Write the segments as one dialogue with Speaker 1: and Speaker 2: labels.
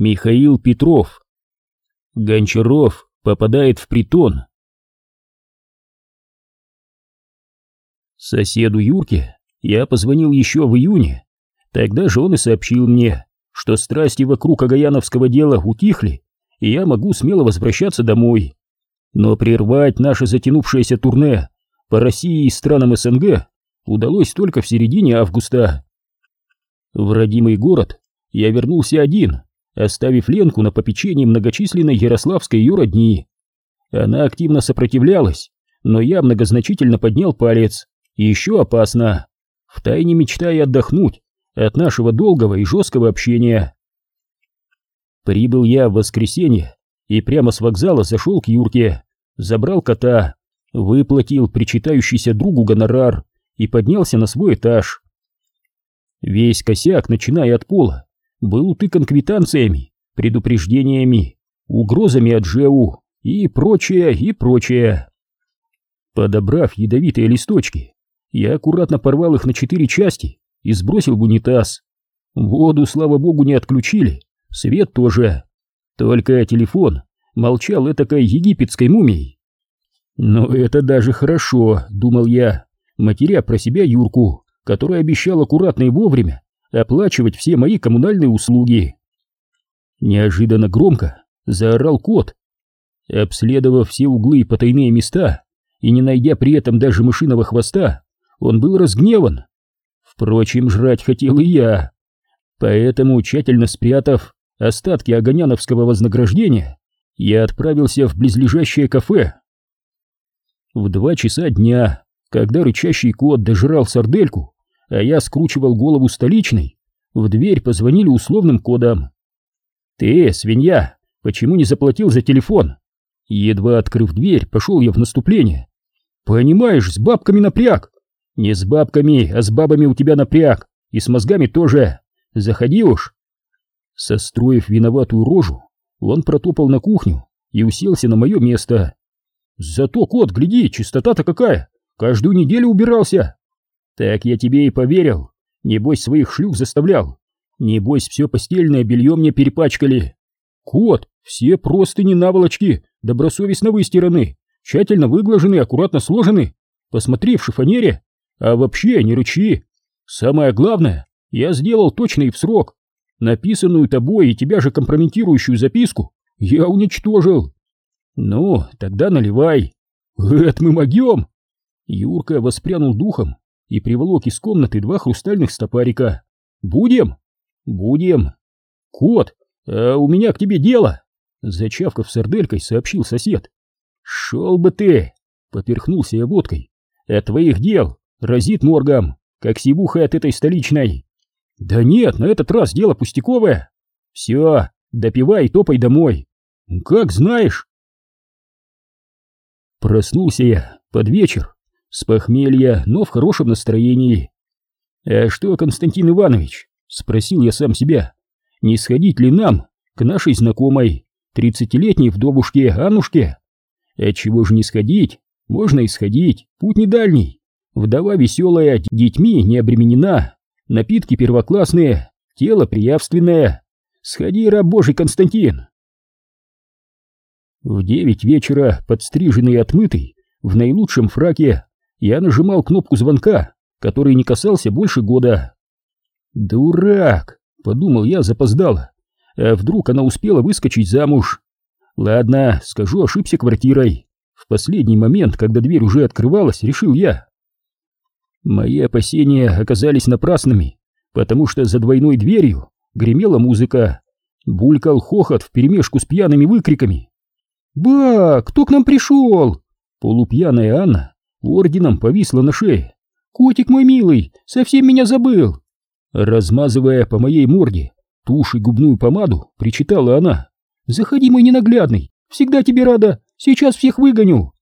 Speaker 1: Михаил Петров. Гончаров попадает в притон. Соседу Юрке я позвонил еще в июне. Тогда же он и сообщил мне, что страсти вокруг Агаяновского дела утихли, и я могу смело возвращаться домой. Но прервать наше затянувшееся турне по России и странам СНГ удалось только в середине августа. В родимый город я вернулся один, оставив Ленку на попечении многочисленной ярославской ее родни. Она активно сопротивлялась, но я многозначительно поднял палец. И еще опасно, втайне мечтая отдохнуть от нашего долгого и жесткого общения. Прибыл я в воскресенье и прямо с вокзала зашел к Юрке, забрал кота, выплатил причитающийся другу гонорар и поднялся на свой этаж. Весь косяк, начиная от пола, был утыкан квитанциями, предупреждениями, угрозами от ЖЭУ и прочее, и прочее. Подобрав ядовитые листочки, я аккуратно порвал их на четыре части и сбросил в унитаз. Воду, слава богу, не отключили, свет тоже. Только телефон молчал этакой египетской мумией. Но это даже хорошо, думал я, матеря про себя Юрку, который обещал аккуратно и вовремя оплачивать все мои коммунальные услуги. Неожиданно громко заорал кот. Обследовав все углы и потайные места, и не найдя при этом даже мышиного хвоста, он был разгневан. Впрочем, жрать хотел и я. Поэтому, тщательно спрятав остатки огоняновского вознаграждения, я отправился в близлежащее кафе. В два часа дня, когда рычащий кот дожрал сардельку, а я скручивал голову столичной, в дверь позвонили условным кодом. «Ты, свинья, почему не заплатил за телефон?» Едва открыв дверь, пошел я в наступление. «Понимаешь, с бабками напряг!» «Не с бабками, а с бабами у тебя напряг, и с мозгами тоже. Заходи уж!» Состроив виноватую рожу, он протопал на кухню и уселся на мое место. «Зато, кот, гляди, чистота-то какая! Каждую неделю убирался!» «Так я тебе и поверил. Небось, своих шлюх заставлял. Небось, все постельное белье мне перепачкали. Кот, все простыни наволочки, добросовестно выстираны, тщательно выглажены, аккуратно сложены. Посмотри в шифонере. А вообще, не рычи. Самое главное, я сделал точно и в срок. Написанную тобой и тебя же компрометирующую записку я уничтожил. Ну, тогда наливай. Это мы могем. Юрка воспрянул духом и приволок из комнаты два хрустальных стопарика. «Будем?» «Будем!» «Кот, а у меня к тебе дело!» Зачавкав сарделькой, сообщил сосед. «Шел бы ты!» — поперхнулся я водкой. «От твоих дел разит моргом, как сивуха от этой столичной!» «Да нет, на этот раз дело пустяковое!» «Все, допивай и топай домой!» «Как знаешь!» Проснулся я под вечер с похмелья, но в хорошем настроении. «А что, Константин Иванович?» — спросил я сам себя. «Не сходить ли нам к нашей знакомой, тридцатилетней вдовушке Аннушке? Отчего же не сходить? Можно и сходить, путь не дальний. Вдова веселая, детьми не обременена, напитки первоклассные, тело приявственное. Сходи, раб божий Константин!» В девять вечера, подстриженный и отмытый, в наилучшем фраке, я нажимал кнопку звонка, который не касался больше года. «Дурак!» — подумал я запоздало. «А вдруг она успела выскочить замуж?» «Ладно, скажу, ошибся квартирой. В последний момент, когда дверь уже открывалась, решил я». Мои опасения оказались напрасными, потому что за двойной дверью гремела музыка, булькал хохот вперемешку с пьяными выкриками. «Ба, кто к нам пришел?» Полупьяная Анна орденом повисла на шее. «Котик мой милый, совсем меня забыл!» Размазывая по моей морде тушь и губную помаду, причитала она. «Заходи, мой ненаглядный, всегда тебе рада, сейчас всех выгоню!»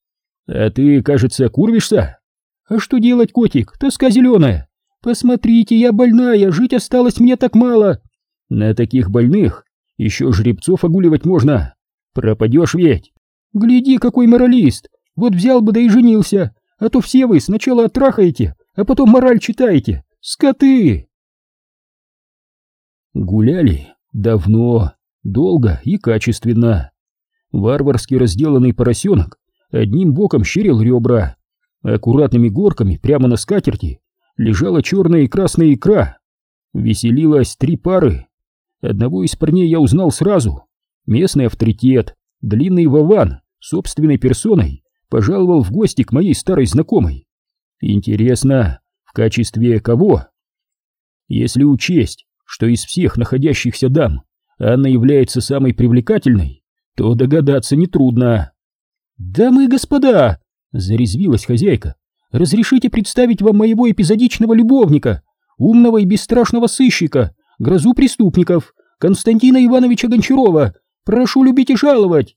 Speaker 1: «А ты, кажется, курвишься?» «А что делать, котик, тоска зеленая? Посмотрите, я больная, жить осталось мне так мало!» «На таких больных еще жребцов огуливать можно, пропадешь ведь!» «Гляди, какой моралист, вот взял бы да и женился, а то все вы сначала оттрахаете, а потом мораль читаете. Скоты!» Гуляли давно, долго и качественно. Варварски разделанный поросенок одним боком щерил ребра, аккуратными горками прямо на скатерти лежала черная и красная икра. Веселилось три пары. Одного из парней я узнал сразу. Местный авторитет, длинный Вован, собственной персоной, пожаловал в гости к моей старой знакомой. Интересно, в качестве кого? Если учесть, что из всех находящихся дам Анна является самой привлекательной, то догадаться нетрудно. «Дамы и господа!» — зарезвилась хозяйка. «Разрешите представить вам моего эпизодичного любовника, умного и бесстрашного сыщика, грозу преступников, Константина Ивановича Гончарова. Прошу любить и жаловать!»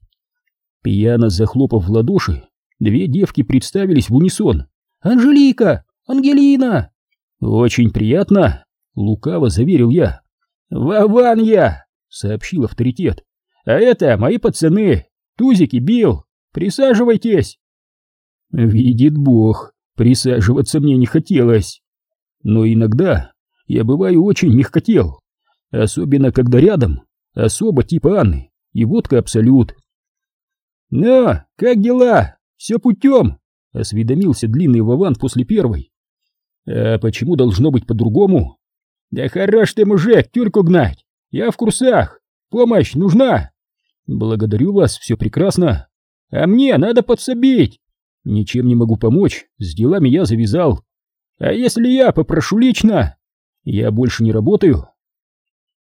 Speaker 1: Пьяно захлопав в ладоши, две девки представились в унисон. «Анжелика! Ангелина!» «Очень приятно!» — лукаво заверил я. «Вован я!» — сообщил авторитет. «А это мои пацаны, Тузик и Билл. Присаживайтесь!» Видит Бог, присаживаться мне не хотелось. Но иногда я бываю очень мягкотел, особенно когда рядом особо типа Анны и водка Абсолют. «Ну, как дела? Все путем?» — осведомился длинный Вован после первой. «А почему должно быть по-другому?» «Да хорош ты, мужик, тюрьку гнать! Я в курсах! Помощь нужна!» «Благодарю вас, все прекрасно!» «А мне надо подсобить!» «Ничем не могу помочь, с делами я завязал!» «А если я попрошу лично?» «Я больше не работаю!»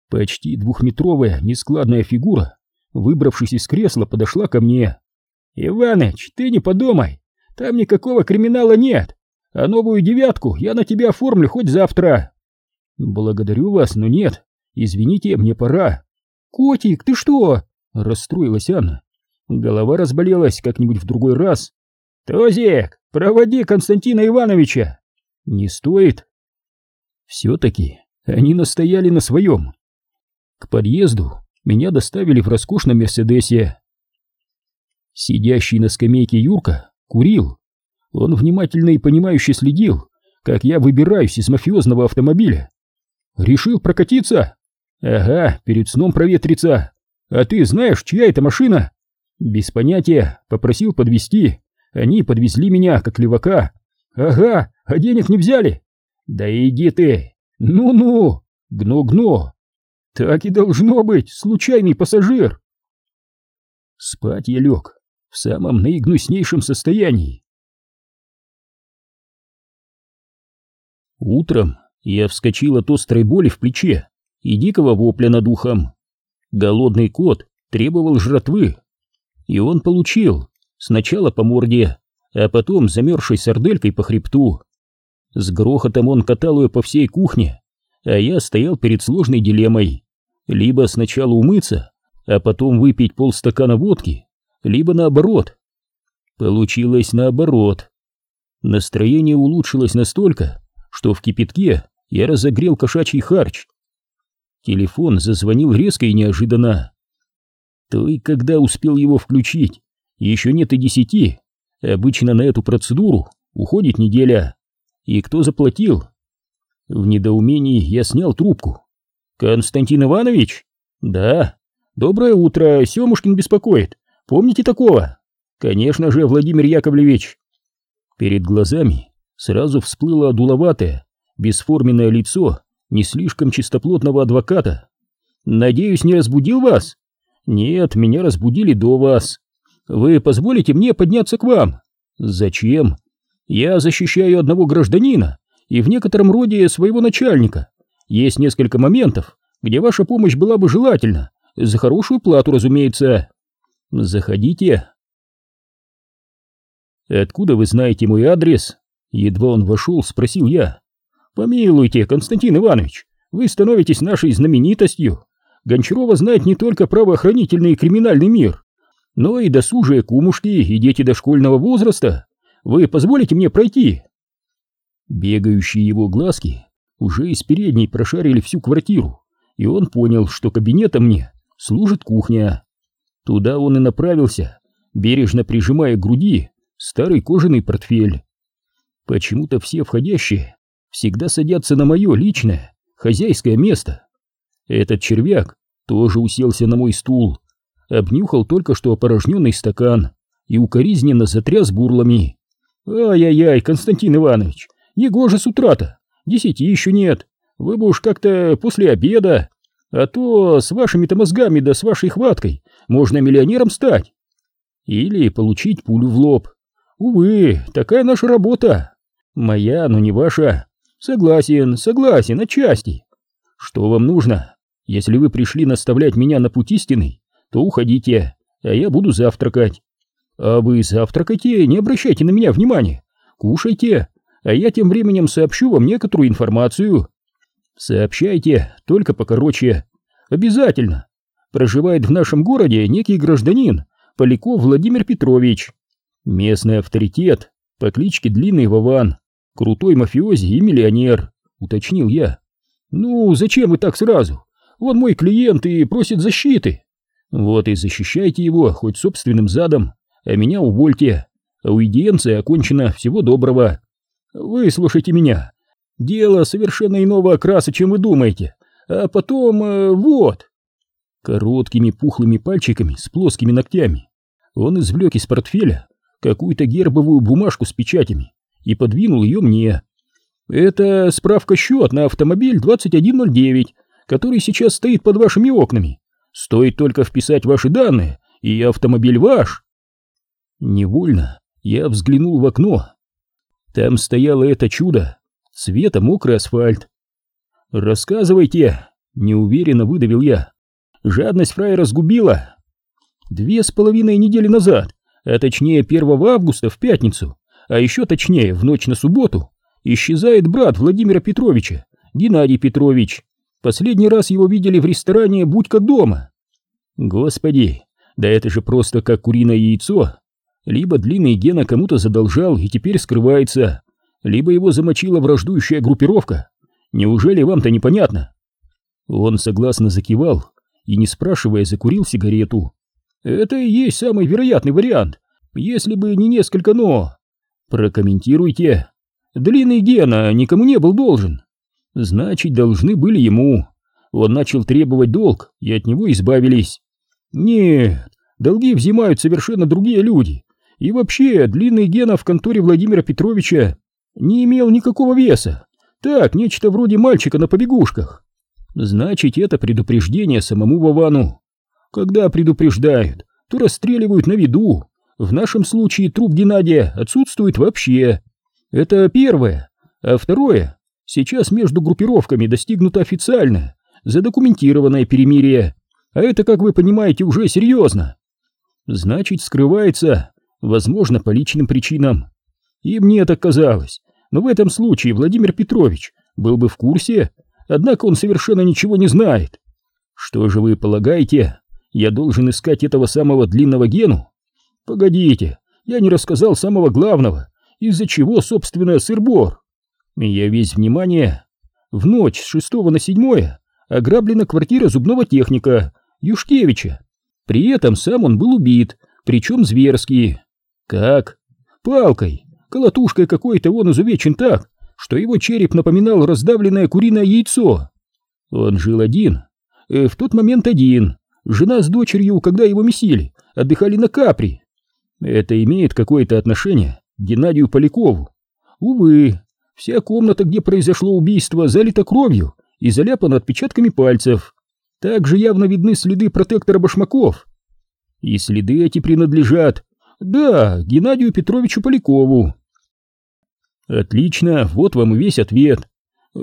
Speaker 1: Почти двухметровая нескладная фигура, выбравшись из кресла, подошла ко мне. «Иваныч, ты не подумай, там никакого криминала нет, а новую девятку я на тебя оформлю хоть завтра». «Благодарю вас, но нет, извините, мне пора». «Котик, ты что?» — расстроилась Анна. Голова разболелась как-нибудь в другой раз. «Тозик, проводи Константина Ивановича!» «Не стоит». Все-таки они настояли на своем. К подъезду меня доставили в роскошном Мерседесе. Сидящий на скамейке Юрка курил. Он внимательно и понимающе следил, как я выбираюсь из мафиозного автомобиля. Решил прокатиться? Ага, перед сном проветриться. А ты знаешь, чья это машина? Без понятия, попросил подвезти. Они подвезли меня, как левака. Ага, а денег не взяли? Да иди ты. Ну-ну, гно-гно. Так и должно быть, случайный пассажир. Спать я лег в самом наигнуснейшем состоянии. Утром я вскочил от острой боли в плече и дикого вопля над ухом. Голодный кот требовал жратвы, и он получил сначала по морде, а потом замерзшей сарделькой по хребту. С грохотом он катал ее по всей кухне, а я стоял перед сложной дилеммой. Либо сначала умыться, а потом выпить полстакана водки, либо наоборот. Получилось наоборот. Настроение улучшилось настолько, что в кипятке я разогрел кошачий харч. Телефон зазвонил резко и неожиданно. То когда успел его включить, еще нет и десяти. Обычно на эту процедуру уходит неделя. И кто заплатил? В недоумении я снял трубку. «Константин Иванович?» «Да». «Доброе утро, Семушкин беспокоит. Помните такого?» «Конечно же, Владимир Яковлевич». Перед глазами сразу всплыло дуловатое, бесформенное лицо не слишком чистоплотного адвоката. «Надеюсь, не разбудил вас?» «Нет, меня разбудили до вас. Вы позволите мне подняться к вам?» «Зачем?» «Я защищаю одного гражданина и в некотором роде своего начальника. Есть несколько моментов, где ваша помощь была бы желательна, за хорошую плату, разумеется. Заходите. Откуда вы знаете мой адрес? Едва он вошел, спросил я. Помилуйте, Константин Иванович, вы становитесь нашей знаменитостью. Гончарова знает не только правоохранительный и криминальный мир, но и досужие кумушки и дети дошкольного возраста. Вы позволите мне пройти? Бегающие его глазки уже из передней прошарили всю квартиру, и он понял, что кабинетом мне служит кухня. Туда он и направился, бережно прижимая к груди старый кожаный портфель. Почему-то все входящие всегда садятся на мое личное, хозяйское место. Этот червяк тоже уселся на мой стул, обнюхал только что опорожненный стакан и укоризненно затряс бурлами. «Ай-яй-яй, Константин Иванович, не гоже с утра-то, десяти еще нет, вы бы уж как-то после обеда, а то с вашими-то мозгами да с вашей хваткой можно миллионером стать. Или получить пулю в лоб. Увы, такая наша работа. Моя, но не ваша. Согласен, согласен, отчасти. Что вам нужно? Если вы пришли наставлять меня на путь истины, то уходите, а я буду завтракать. А вы завтракайте, не обращайте на меня внимания. Кушайте, а я тем временем сообщу вам некоторую информацию. Сообщайте, только покороче. Обязательно. Проживает в нашем городе некий гражданин, Поляков Владимир Петрович. Местный авторитет по кличке Длинный Вован. Крутой мафиози и миллионер, уточнил я. Ну, зачем вы так сразу? Он мой клиент и просит защиты. Вот и защищайте его хоть собственным задом, а меня увольте. Аудиенция окончена, всего доброго. Выслушайте меня. Дело совершенно иного окраса, чем вы думаете. А потом, э, вот. Короткими пухлыми пальчиками с плоскими ногтями он извлек из портфеля какую-то гербовую бумажку с печатями и подвинул ее мне. Это справка-счет на автомобиль 2109, который сейчас стоит под вашими окнами. Стоит только вписать ваши данные, и автомобиль ваш. Невольно я взглянул в окно. Там стояло это чудо, цвета мокрый асфальт. «Рассказывайте!» — неуверенно выдавил я. «Жадность фраера сгубила!» Две с половиной недели назад, а точнее 1 августа в пятницу, а еще точнее в ночь на субботу, исчезает брат Владимира Петровича, Геннадий Петрович. Последний раз его видели в ресторане «Будь-ка дома». Господи, да это же просто как куриное яйцо. Либо длинный Гена кому-то задолжал и теперь скрывается, либо его замочила враждующая группировка. Неужели вам-то непонятно? Он согласно закивал и, не спрашивая, закурил сигарету. Это и есть самый вероятный вариант, если бы не несколько «но». Прокомментируйте. Длинный Гена никому не был должен. Значит, должны были ему. Он начал требовать долг, и от него избавились. Нет, долги взимают совершенно другие люди. И вообще, длинный Гена в конторе Владимира Петровича не имел никакого веса. Так, нечто вроде мальчика на побегушках. Значит, это предупреждение самому Вовану. Когда предупреждают, то расстреливают на виду. В нашем случае труп Геннадия отсутствует вообще. Это первое. А второе, сейчас между группировками достигнуто официальное, задокументированное перемирие. А это, как вы понимаете, уже серьезно. Значит, скрывается, возможно, по личным причинам. И мне так казалось. Но в этом случае Владимир Петрович был бы в курсе, однако он совершенно ничего не знает. Что же вы полагаете? Я должен искать этого самого длинного Гену? Погодите, я не рассказал самого главного, из-за чего, собственно, сыр-бор. Я весь внимание. В ночь с шестого на седьмое ограблена квартира зубного техника Юшкевича. При этом сам он был убит, причем зверски. Как? Палкой, колотушкой какой-то он изувечен так, что его череп напоминал раздавленное куриное яйцо. Он жил один, э, в тот момент один, Жена с дочерью, когда его месили, отдыхали на Капри. Это имеет какое-то отношение к Геннадию Полякову. Увы, вся комната, где произошло убийство, залита кровью и заляпана отпечатками пальцев. Также явно видны следы протектора башмаков. И следы эти принадлежат, да, Геннадию Петровичу Полякову. Отлично, вот вам и весь ответ.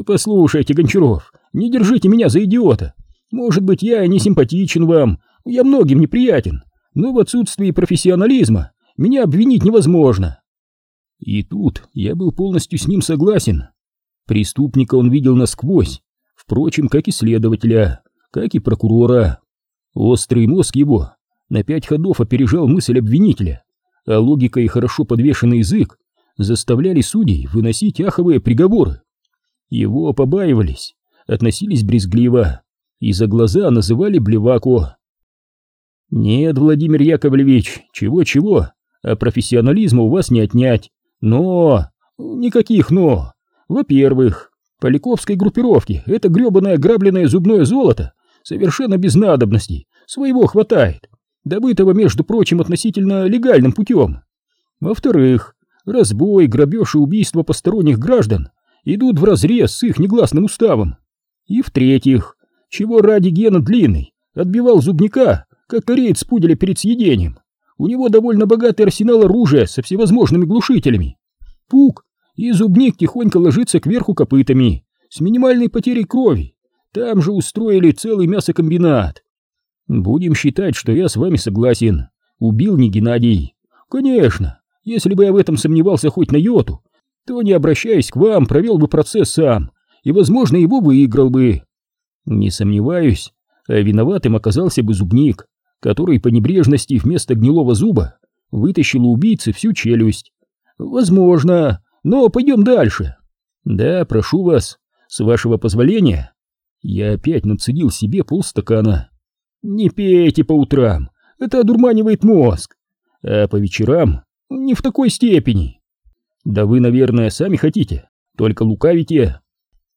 Speaker 1: Послушайте, Гончаров, не держите меня за идиота. Может быть, я не симпатичен вам, я многим неприятен, но в отсутствии профессионализма меня обвинить невозможно. И тут я был полностью с ним согласен. Преступника он видел насквозь, впрочем, как и следователя, как и прокурора. Острый мозг его на пять ходов опережал мысль обвинителя, а логика и хорошо подвешенный язык заставляли судей выносить аховые приговоры. Его побаивались, относились брезгливо, и за глаза называли Блеваку. «Нет, Владимир Яковлевич, чего-чего, а профессионализма у вас не отнять. Но... Никаких «но». Во-первых, Поляковской группировке это гребаное грабленное зубное золото совершенно без надобности, своего хватает, добытого, между прочим, относительно легальным путем. Во-вторых, разбой, грабеж и убийство посторонних граждан идут вразрез с их негласным уставом. И в-третьих, чего ради Гена Длинный отбивал зубника, как кореец пуделя перед съедением. У него довольно богатый арсенал оружия со всевозможными глушителями. Пук, и зубник тихонько ложится кверху копытами, с минимальной потерей крови. Там же устроили целый мясокомбинат. Будем считать, что я с вами согласен. Убил не Геннадий. Конечно, если бы я в этом сомневался хоть на йоту, то, не обращаясь к вам, провел бы процесс сам, и, возможно, его выиграл бы. Не сомневаюсь, а виноватым оказался бы зубник, который по небрежности вместо гнилого зуба вытащил у убийцы всю челюсть. Возможно, но пойдем дальше. Да, прошу вас, с вашего позволения. Я опять нацедил себе полстакана. Не пейте по утрам, это одурманивает мозг. А по вечерам не в такой степени. Да вы, наверное, сами хотите, только лукавите.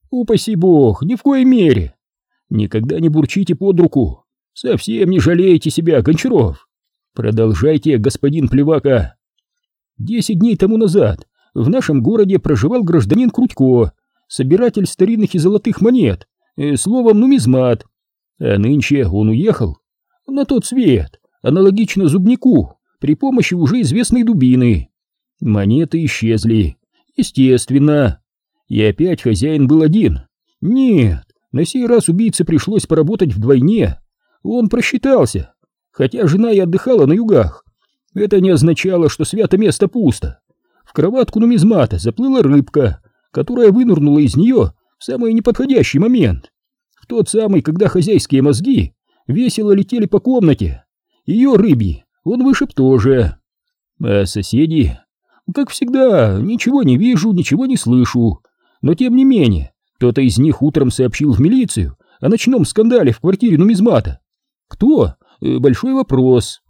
Speaker 1: Упаси бог, ни в коей мере. Никогда не бурчите под руку. Совсем не жалеете себя, Гончаров. Продолжайте, господин Плевака. Десять дней тому назад в нашем городе проживал гражданин Крутько, собиратель старинных и золотых монет, э, словом, нумизмат. А нынче он уехал на тот свет, аналогично зубнику, при помощи уже известной дубины. Монеты исчезли, естественно. И опять хозяин был один. Нет, на сей раз убийце пришлось поработать вдвойне. Он просчитался, хотя жена и отдыхала на югах. Это не означало, что свято место пусто. В кроватку нумизмата заплыла рыбка, которая вынырнула из нее в самый неподходящий момент. В тот самый, когда хозяйские мозги весело летели по комнате. Ее рыбьи он вышиб тоже. А соседи? Как всегда, ничего не вижу, ничего не слышу. Но тем не менее, кто-то из них утром сообщил в милицию о ночном скандале в квартире нумизмата. Кто? Э, большой вопрос.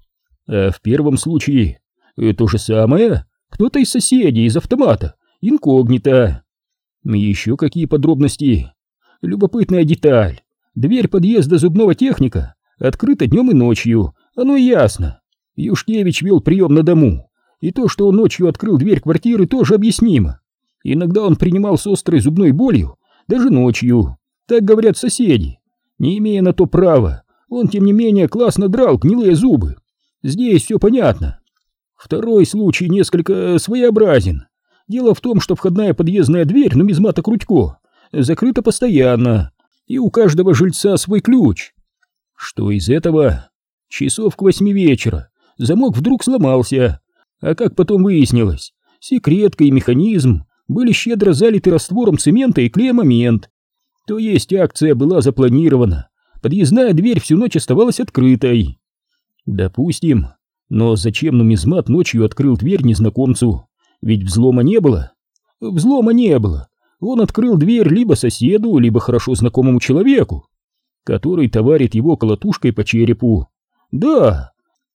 Speaker 1: А в первом случае э, то же самое. Кто-то из соседей из автомата, инкогнито. Еще какие подробности? Любопытная деталь. Дверь подъезда зубного техника открыта днем и ночью, оно ясно. Юшкевич вел прием на дому, и то, что он ночью открыл дверь квартиры, тоже объяснимо. Иногда он принимал с острой зубной болью, даже ночью. Так говорят соседи. Не имея на то права, он, тем не менее, классно драл гнилые зубы. Здесь все понятно. Второй случай несколько своеобразен. Дело в том, что входная подъездная дверь нумизмата Крутько закрыта постоянно, и у каждого жильца свой ключ. Что из этого? Часов к восьми вечера замок вдруг сломался, а как потом выяснилось, секретка и механизм были щедро залиты раствором цемента и клея-момент. То есть акция была запланирована, подъездная дверь всю ночь оставалась открытой. Допустим, но зачем нумизмат ночью открыл дверь незнакомцу? Ведь взлома не было. Взлома не было. Он открыл дверь либо соседу, либо хорошо знакомому человеку, который товарит его колотушкой по черепу. Да,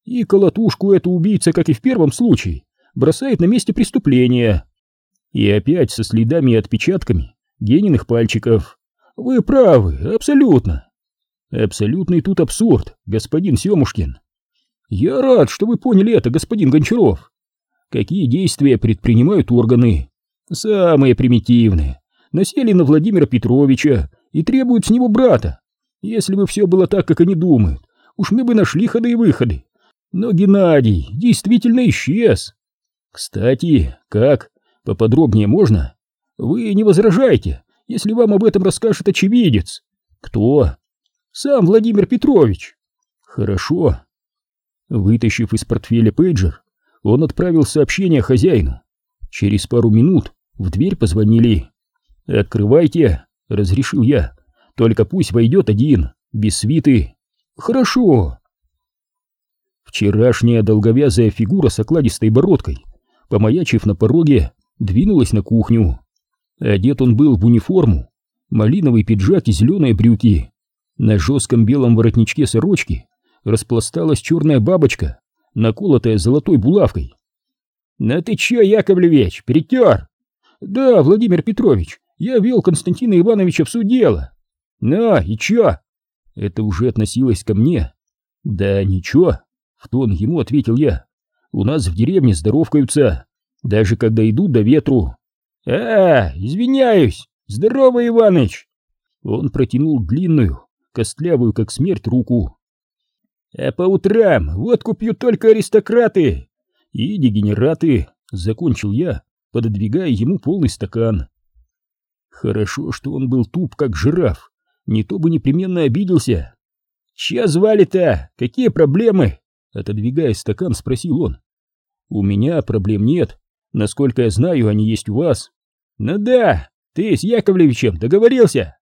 Speaker 1: и колотушку эту убийца, как и в первом случае, бросает на месте преступления. И опять со следами и отпечатками Гениных пальчиков. Вы правы, абсолютно. Абсолютный тут абсурд, господин Семушкин. Я рад, что вы поняли это, господин Гончаров. Какие действия предпринимают органы? Самые примитивные. Насели на Владимира Петровича и требуют с него брата. Если бы все было так, как они думают, уж мы бы нашли ходы и выходы. Но Геннадий действительно исчез. Кстати, как? Поподробнее можно? Вы не возражайте, если вам об этом расскажет очевидец. Кто? Сам Владимир Петрович. Хорошо, Вытащив из портфеля пейджер, он отправил сообщение хозяину. Через пару минут в дверь позвонили. «Открывайте», — разрешил я. «Только пусть войдет один, без свиты». «Хорошо». Вчерашняя долговязая фигура с окладистой бородкой, помаячив на пороге, двинулась на кухню. Одет он был в униформу, малиновый пиджак и зеленые брюки. На жестком белом воротничке сорочки распласталась черная бабочка, наколотая золотой булавкой. «Ну ты че, Яковлевич, перетер?» «Да, Владимир Петрович, я вел Константина Ивановича в суд дело». «Ну, и че?» это уже относилось ко мне. Да ничего, в тон ему ответил я. У нас в деревне здоровкаются, даже когда идут до ветру. А, извиняюсь, здорово, Иваныч. Он протянул длинную, костлявую как смерть руку. А по утрам водку пьют только аристократы и дегенераты, закончил я, пододвигая ему полный стакан. Хорошо, что он был туп, как жираф, не то бы непременно обиделся. «Чья звали-то? Какие проблемы?» Отодвигая стакан, спросил он. «У меня проблем нет. Насколько я знаю, они есть у вас». «Ну да, ты с Яковлевичем договорился?»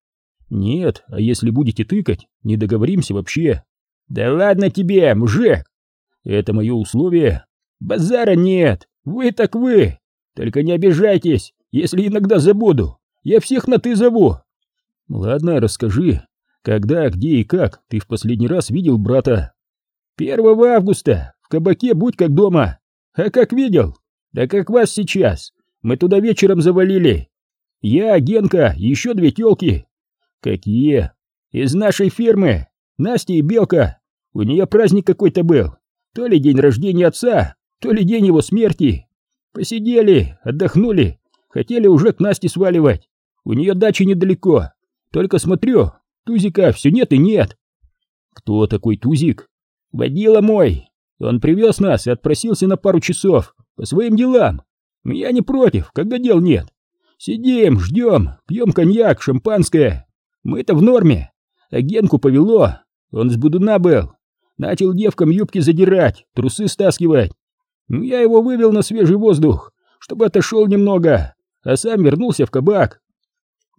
Speaker 1: «Нет, а если будете тыкать, не договоримся вообще». «Да ладно тебе, мужик!» «Это мое условие». «Базара нет, вы так вы. Только не обижайтесь, если иногда забуду. Я всех на «ты» зову. Ладно, расскажи, когда, где и как ты в последний раз видел брата? Первого августа, в кабаке «Будь как дома». А как видел? Да как вас сейчас. Мы туда вечером завалили. Я, Генка еще две телки. Какие? Из нашей фирмы. Настя и Белка. У нее праздник какой-то был. То ли день рождения отца, то ли день его смерти. Посидели, отдохнули, хотели уже к Насте сваливать. У нее дача недалеко. Только смотрю, Тузика все нет и нет. Кто такой Тузик? Водила мой. Он привез нас и отпросился на пару часов по своим делам. Я не против, когда дел нет. Сидим, ждем, пьем коньяк, шампанское. Мы-то в норме. А повело. Он с будуна был. Начал девкам юбки задирать, трусы стаскивать. Я его вывел на свежий воздух, чтобы отошел немного, а сам вернулся в кабак.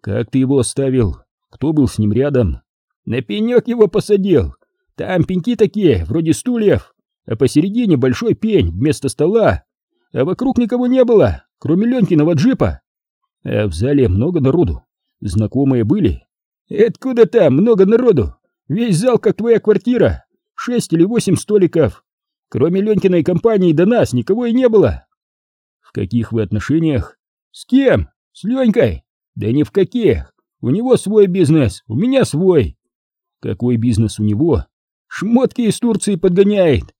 Speaker 1: «Как ты его оставил? Кто был с ним рядом?» «На пенек его посадил. Там пеньки такие, вроде стульев, а посередине большой пень вместо стола. А вокруг никого не было, кроме Ленькиного джипа. А в зале много народу. Знакомые были?» «Откуда там много народу? Весь зал, как твоя квартира. Шесть или восемь столиков. Кроме Ленькиной компании до нас никого и не было». «В каких вы отношениях?» «С кем? С Ленькой?» Да ни в каких. У него свой бизнес, у меня свой. Какой бизнес у него? Шмотки из Турции подгоняет.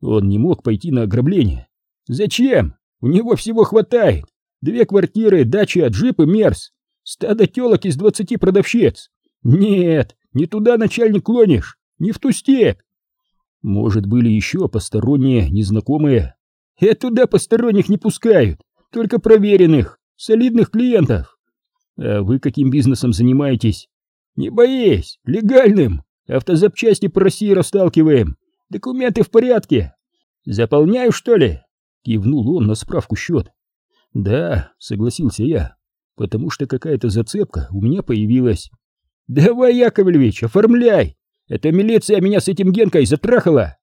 Speaker 1: Он не мог пойти на ограбление. Зачем? У него всего хватает. Две квартиры, дача, джип и мерс. Стадо телок из двадцати продавщиц. Нет, не туда начальник клонишь, не в ту степь. Может, были еще посторонние, незнакомые. И туда посторонних не пускают, только проверенных, солидных клиентов. А вы каким бизнесом занимаетесь? Не боись, легальным. Автозапчасти по России расталкиваем. Документы в порядке. Заполняю, что ли? Кивнул он на справку счет. Да, согласился я, потому что какая-то зацепка у меня появилась. Давай, Яковлевич, оформляй. Эта милиция меня с этим Генкой затрахала.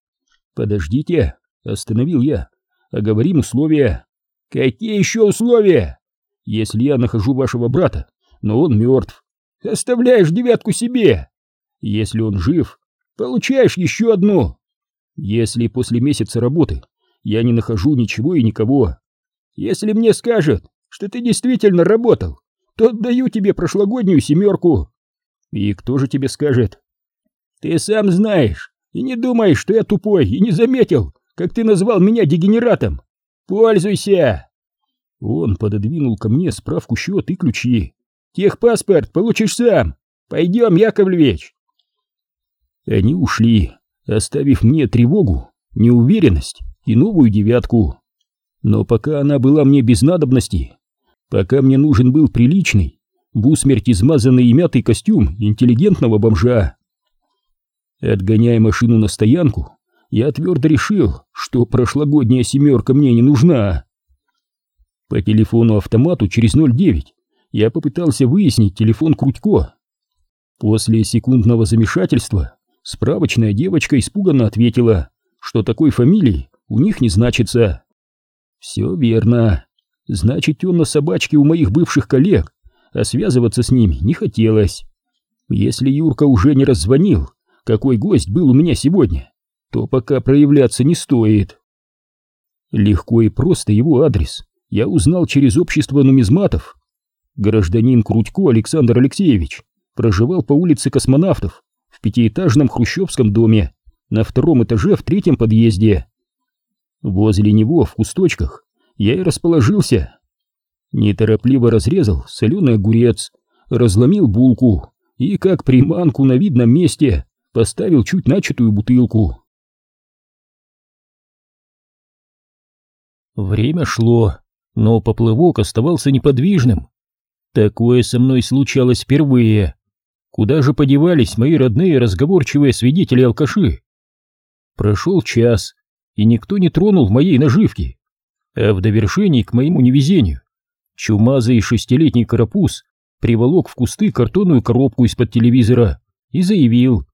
Speaker 1: Подождите, остановил я. Оговорим условия. Какие еще условия? Если я нахожу вашего брата, но он мертв, оставляешь девятку себе. Если он жив, получаешь еще одну. Если после месяца работы я не нахожу ничего и никого, если мне скажут, что ты действительно работал, то отдаю тебе прошлогоднюю семерку. И кто же тебе скажет? Ты сам знаешь, и не думай, что я тупой и не заметил, как ты назвал меня дегенератом. Пользуйся! Он пододвинул ко мне справку счет и ключи. «Техпаспорт получишь сам! Пойдем, Яковлевич!» Они ушли, оставив мне тревогу, неуверенность и новую девятку. Но пока она была мне без надобности, пока мне нужен был приличный, в усмерть измазанный и мятый костюм интеллигентного бомжа. Отгоняя машину на стоянку, я твердо решил, что прошлогодняя семерка мне не нужна. По телефону-автомату через 09 я попытался выяснить телефон Крутько. После секундного замешательства справочная девочка испуганно ответила, что такой фамилии у них не значится. Все верно. Значит, он на собачке у моих бывших коллег, а связываться с ними не хотелось. Если Юрка уже не раззвонил, какой гость был у меня сегодня, то пока проявляться не стоит. Легко и просто его адрес я узнал через общество нумизматов. Гражданин Крутько Александр Алексеевич проживал по улице Космонавтов пятиэтажном хрущевском доме на втором этаже в третьем подъезде. Возле него, в кусточках, я и расположился. Неторопливо разрезал соленый огурец, разломил булку и, как приманку на видном месте, поставил чуть начатую бутылку. Время шло, но поплывок оставался неподвижным. Такое со мной случалось впервые. Куда же подевались мои родные разговорчивые свидетели-алкаши? Прошел час, и никто не тронул моей наживки. А в довершении к моему невезению чумазый шестилетний карапуз приволок в кусты картонную коробку из-под телевизора и заявил.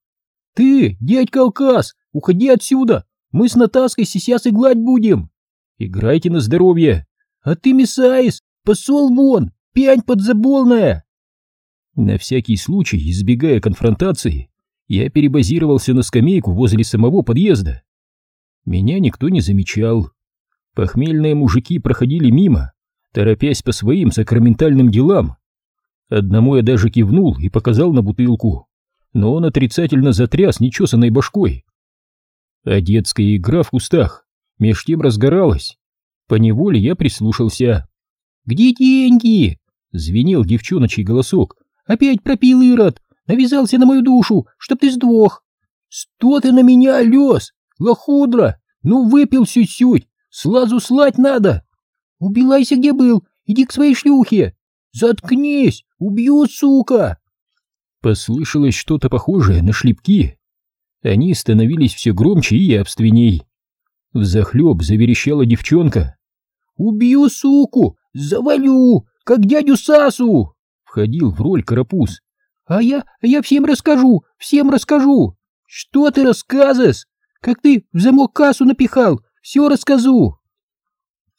Speaker 1: «Ты, дядька Алкас, уходи отсюда, мы с Натаской сейчас играть будем!» «Играйте на здоровье!» «А ты, Мисаис, посол вон, пянь подзаболная!» На всякий случай, избегая конфронтации, я перебазировался на скамейку возле самого подъезда. Меня никто не замечал. Похмельные мужики проходили мимо, торопясь по своим сакраментальным делам. Одному я даже кивнул и показал на бутылку, но он отрицательно затряс нечесанной башкой. А детская игра в кустах меж тем разгоралась. Поневоле я прислушался. «Где деньги?» — звенел девчоночий голосок. «Опять пропил Ирод! Навязался на мою душу, чтоб ты сдох!» «Что ты на меня лез? Лохудра! Ну выпил сють-сють! Слазу слать надо! Убивайся где был! Иди к своей шлюхе! Заткнись! Убью, сука!» Послышалось что-то похожее на шлепки. Они становились все громче и явственней. Взахлеб заверещала девчонка. «Убью суку! Завалю! Как дядю Сасу!» Входил в роль карапуз. «А я, я всем расскажу! Всем расскажу! Что ты рассказываешь? Как ты в замок кассу напихал! Все расскажу!»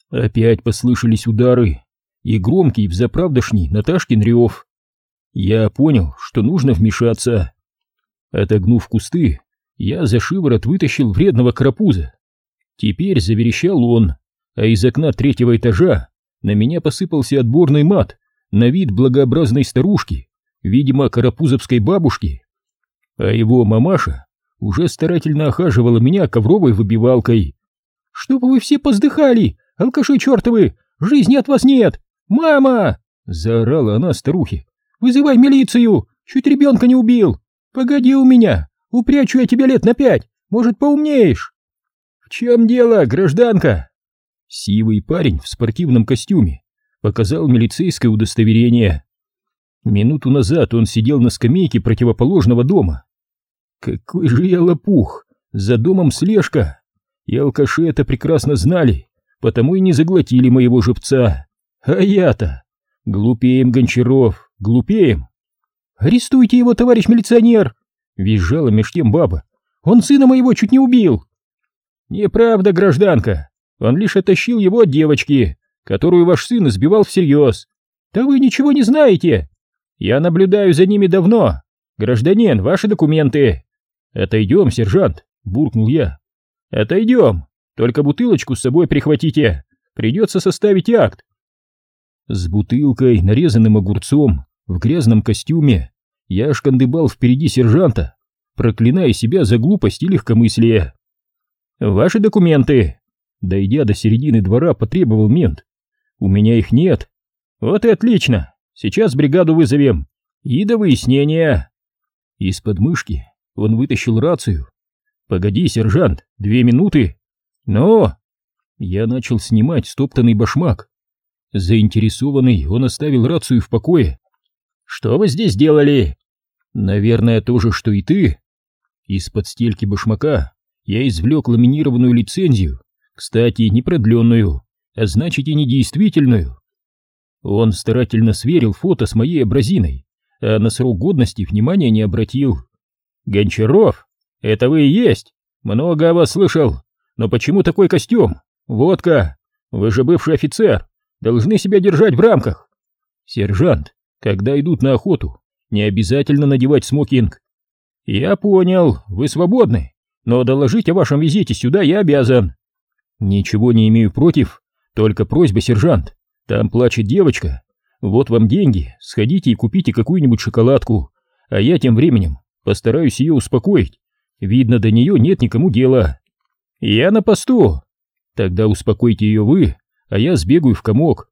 Speaker 1: Опять послышались удары и громкий взаправдошний Наташкин рев. Я понял, что нужно вмешаться. Отогнув кусты, я за шиворот вытащил вредного карапуза. Теперь заверещал он, а из окна третьего этажа на меня посыпался отборный мат на вид благообразной старушки, видимо, карапузовской бабушки. А его мамаша уже старательно охаживала меня ковровой выбивалкой. «Чтоб вы все поздыхали, алкаши чертовы! Жизни от вас нет! Мама!» — заорала она старухе. «Вызывай милицию! Чуть ребенка не убил! Погоди у меня! Упрячу я тебя лет на пять! Может, поумнеешь!» «В чем дело, гражданка?» Сивый парень в спортивном костюме показал милицейское удостоверение. Минуту назад он сидел на скамейке противоположного дома. Какой же я лопух! За домом слежка! И алкаши это прекрасно знали, потому и не заглотили моего живца. А я-то... Глупеем, Гончаров, глупеем. «Арестуйте его, товарищ милиционер!» — визжала меж тем баба. «Он сына моего чуть не убил!» «Неправда, гражданка. Он лишь оттащил его от девочки, которую ваш сын избивал всерьез. Да вы ничего не знаете. Я наблюдаю за ними давно. Гражданин, ваши документы». «Отойдем, сержант», — буркнул я. «Отойдем. Только бутылочку с собой прихватите. Придется составить акт». С бутылкой, нарезанным огурцом, в грязном костюме, я шкандыбал впереди сержанта, проклиная себя за глупость и легкомыслие. «Ваши документы!» Дойдя до середины двора, потребовал мент. «У меня их нет». «Вот и отлично! Сейчас бригаду вызовем. И до выяснения!» Из подмышки он вытащил рацию. «Погоди, сержант, две минуты!» «Но!» Я начал снимать стоптанный башмак. Заинтересованный, он оставил рацию в покое. «Что вы здесь делали?» «Наверное, то же, что и ты». Из-под стельки башмака я извлек ламинированную лицензию, кстати, не продленную, а значит и недействительную. Он старательно сверил фото с моей абразиной, а на срок годности внимания не обратил. «Гончаров, это вы и есть? Много о вас слышал. Но почему такой костюм? Водка. Вы же бывший офицер, должны себя держать в рамках. Сержант, когда идут на охоту, не обязательно надевать смокинг. Я понял, вы свободны но доложить о вашем визите сюда я обязан. Ничего не имею против, только просьба, сержант, там плачет девочка. Вот вам деньги, сходите и купите какую-нибудь шоколадку, а я тем временем Постараюсь ее успокоить. Видно, до нее нет никому дела. Я на посту. Тогда успокойте ее вы, а я сбегаю в комок.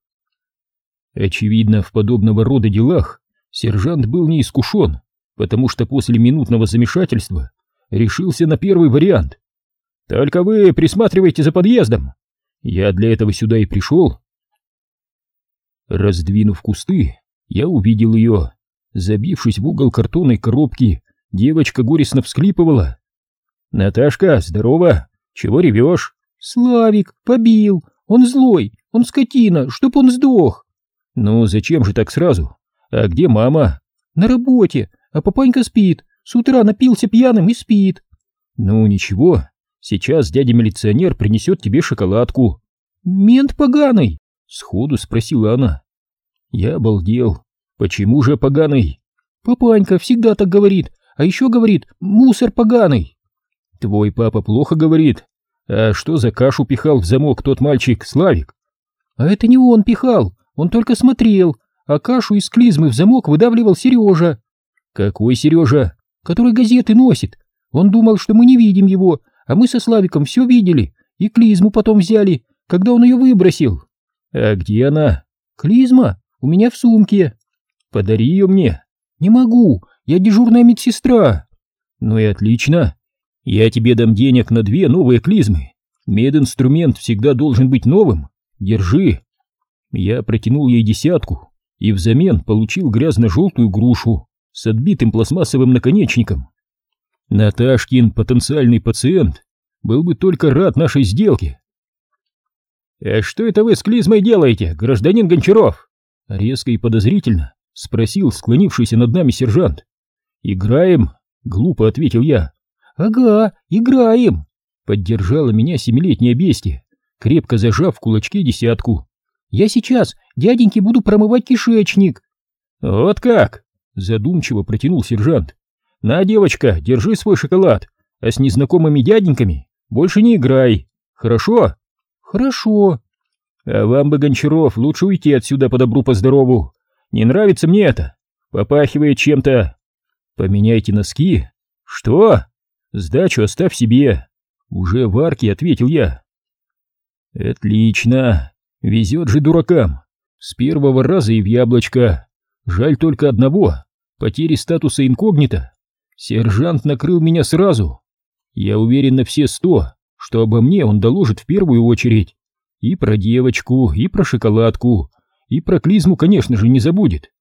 Speaker 1: Очевидно, в подобного рода делах сержант был не искушен, потому что после минутного замешательства решился на первый вариант. «Только вы присматривайте за подъездом. Я для этого сюда и пришел». Раздвинув кусты, я увидел ее. Забившись в угол картонной коробки, девочка горестно всклипывала. «Наташка, здорово! Чего ревешь?»
Speaker 2: «Славик, побил! Он злой! Он скотина! Чтоб он сдох!»
Speaker 1: «Ну, зачем же так сразу? А где мама?»
Speaker 2: «На работе, а папанька спит. С утра напился пьяным и спит».
Speaker 1: «Ну, ничего, сейчас дядя-милиционер принесет тебе шоколадку».
Speaker 2: «Мент поганый?»
Speaker 1: — сходу спросила она. Я обалдел. «Почему же поганый?»
Speaker 2: «Папанька всегда так говорит, а еще говорит, мусор поганый».
Speaker 1: «Твой папа плохо говорит. А что за кашу пихал в замок тот мальчик, Славик?»
Speaker 2: «А это не он пихал, он только смотрел, а кашу из клизмы в замок выдавливал Сережа».
Speaker 1: «Какой Сережа?»
Speaker 2: «Который газеты носит. Он думал, что мы не видим его, а мы со Славиком все видели, и клизму потом взяли, когда он ее выбросил».
Speaker 1: «А где она?»
Speaker 2: «Клизма? У меня в сумке».
Speaker 1: «Подари ее мне».
Speaker 2: «Не могу, я дежурная медсестра».
Speaker 1: «Ну и отлично. Я тебе дам денег на две новые клизмы. Мединструмент всегда должен быть новым. Держи». Я протянул ей десятку и взамен получил грязно-желтую грушу с отбитым пластмассовым наконечником. Наташкин потенциальный пациент был бы только рад нашей сделке. «А что это вы с клизмой делаете, гражданин Гончаров?» Резко и подозрительно спросил склонившийся над нами сержант. «Играем?» — глупо ответил я.
Speaker 2: «Ага, играем!»
Speaker 1: — поддержала меня семилетняя бестия, крепко зажав в кулачке десятку.
Speaker 2: «Я сейчас дяденьке буду промывать кишечник!»
Speaker 1: «Вот как!» — задумчиво протянул сержант. «На, девочка, держи свой шоколад, а с незнакомыми дяденьками больше не играй, хорошо?»
Speaker 2: «Хорошо».
Speaker 1: «А вам бы, Гончаров, лучше уйти отсюда по добру, по здорову. Не нравится мне это. Попахивает чем-то. Поменяйте носки. Что? Сдачу оставь себе. Уже в арке, ответил я. Отлично. Везет же дуракам. С первого раза и в яблочко. Жаль только одного. Потери статуса инкогнито. Сержант накрыл меня сразу. Я уверен на все сто, что обо мне он доложит в первую очередь. И про девочку, и про шоколадку, и про клизму, конечно же, не забудет.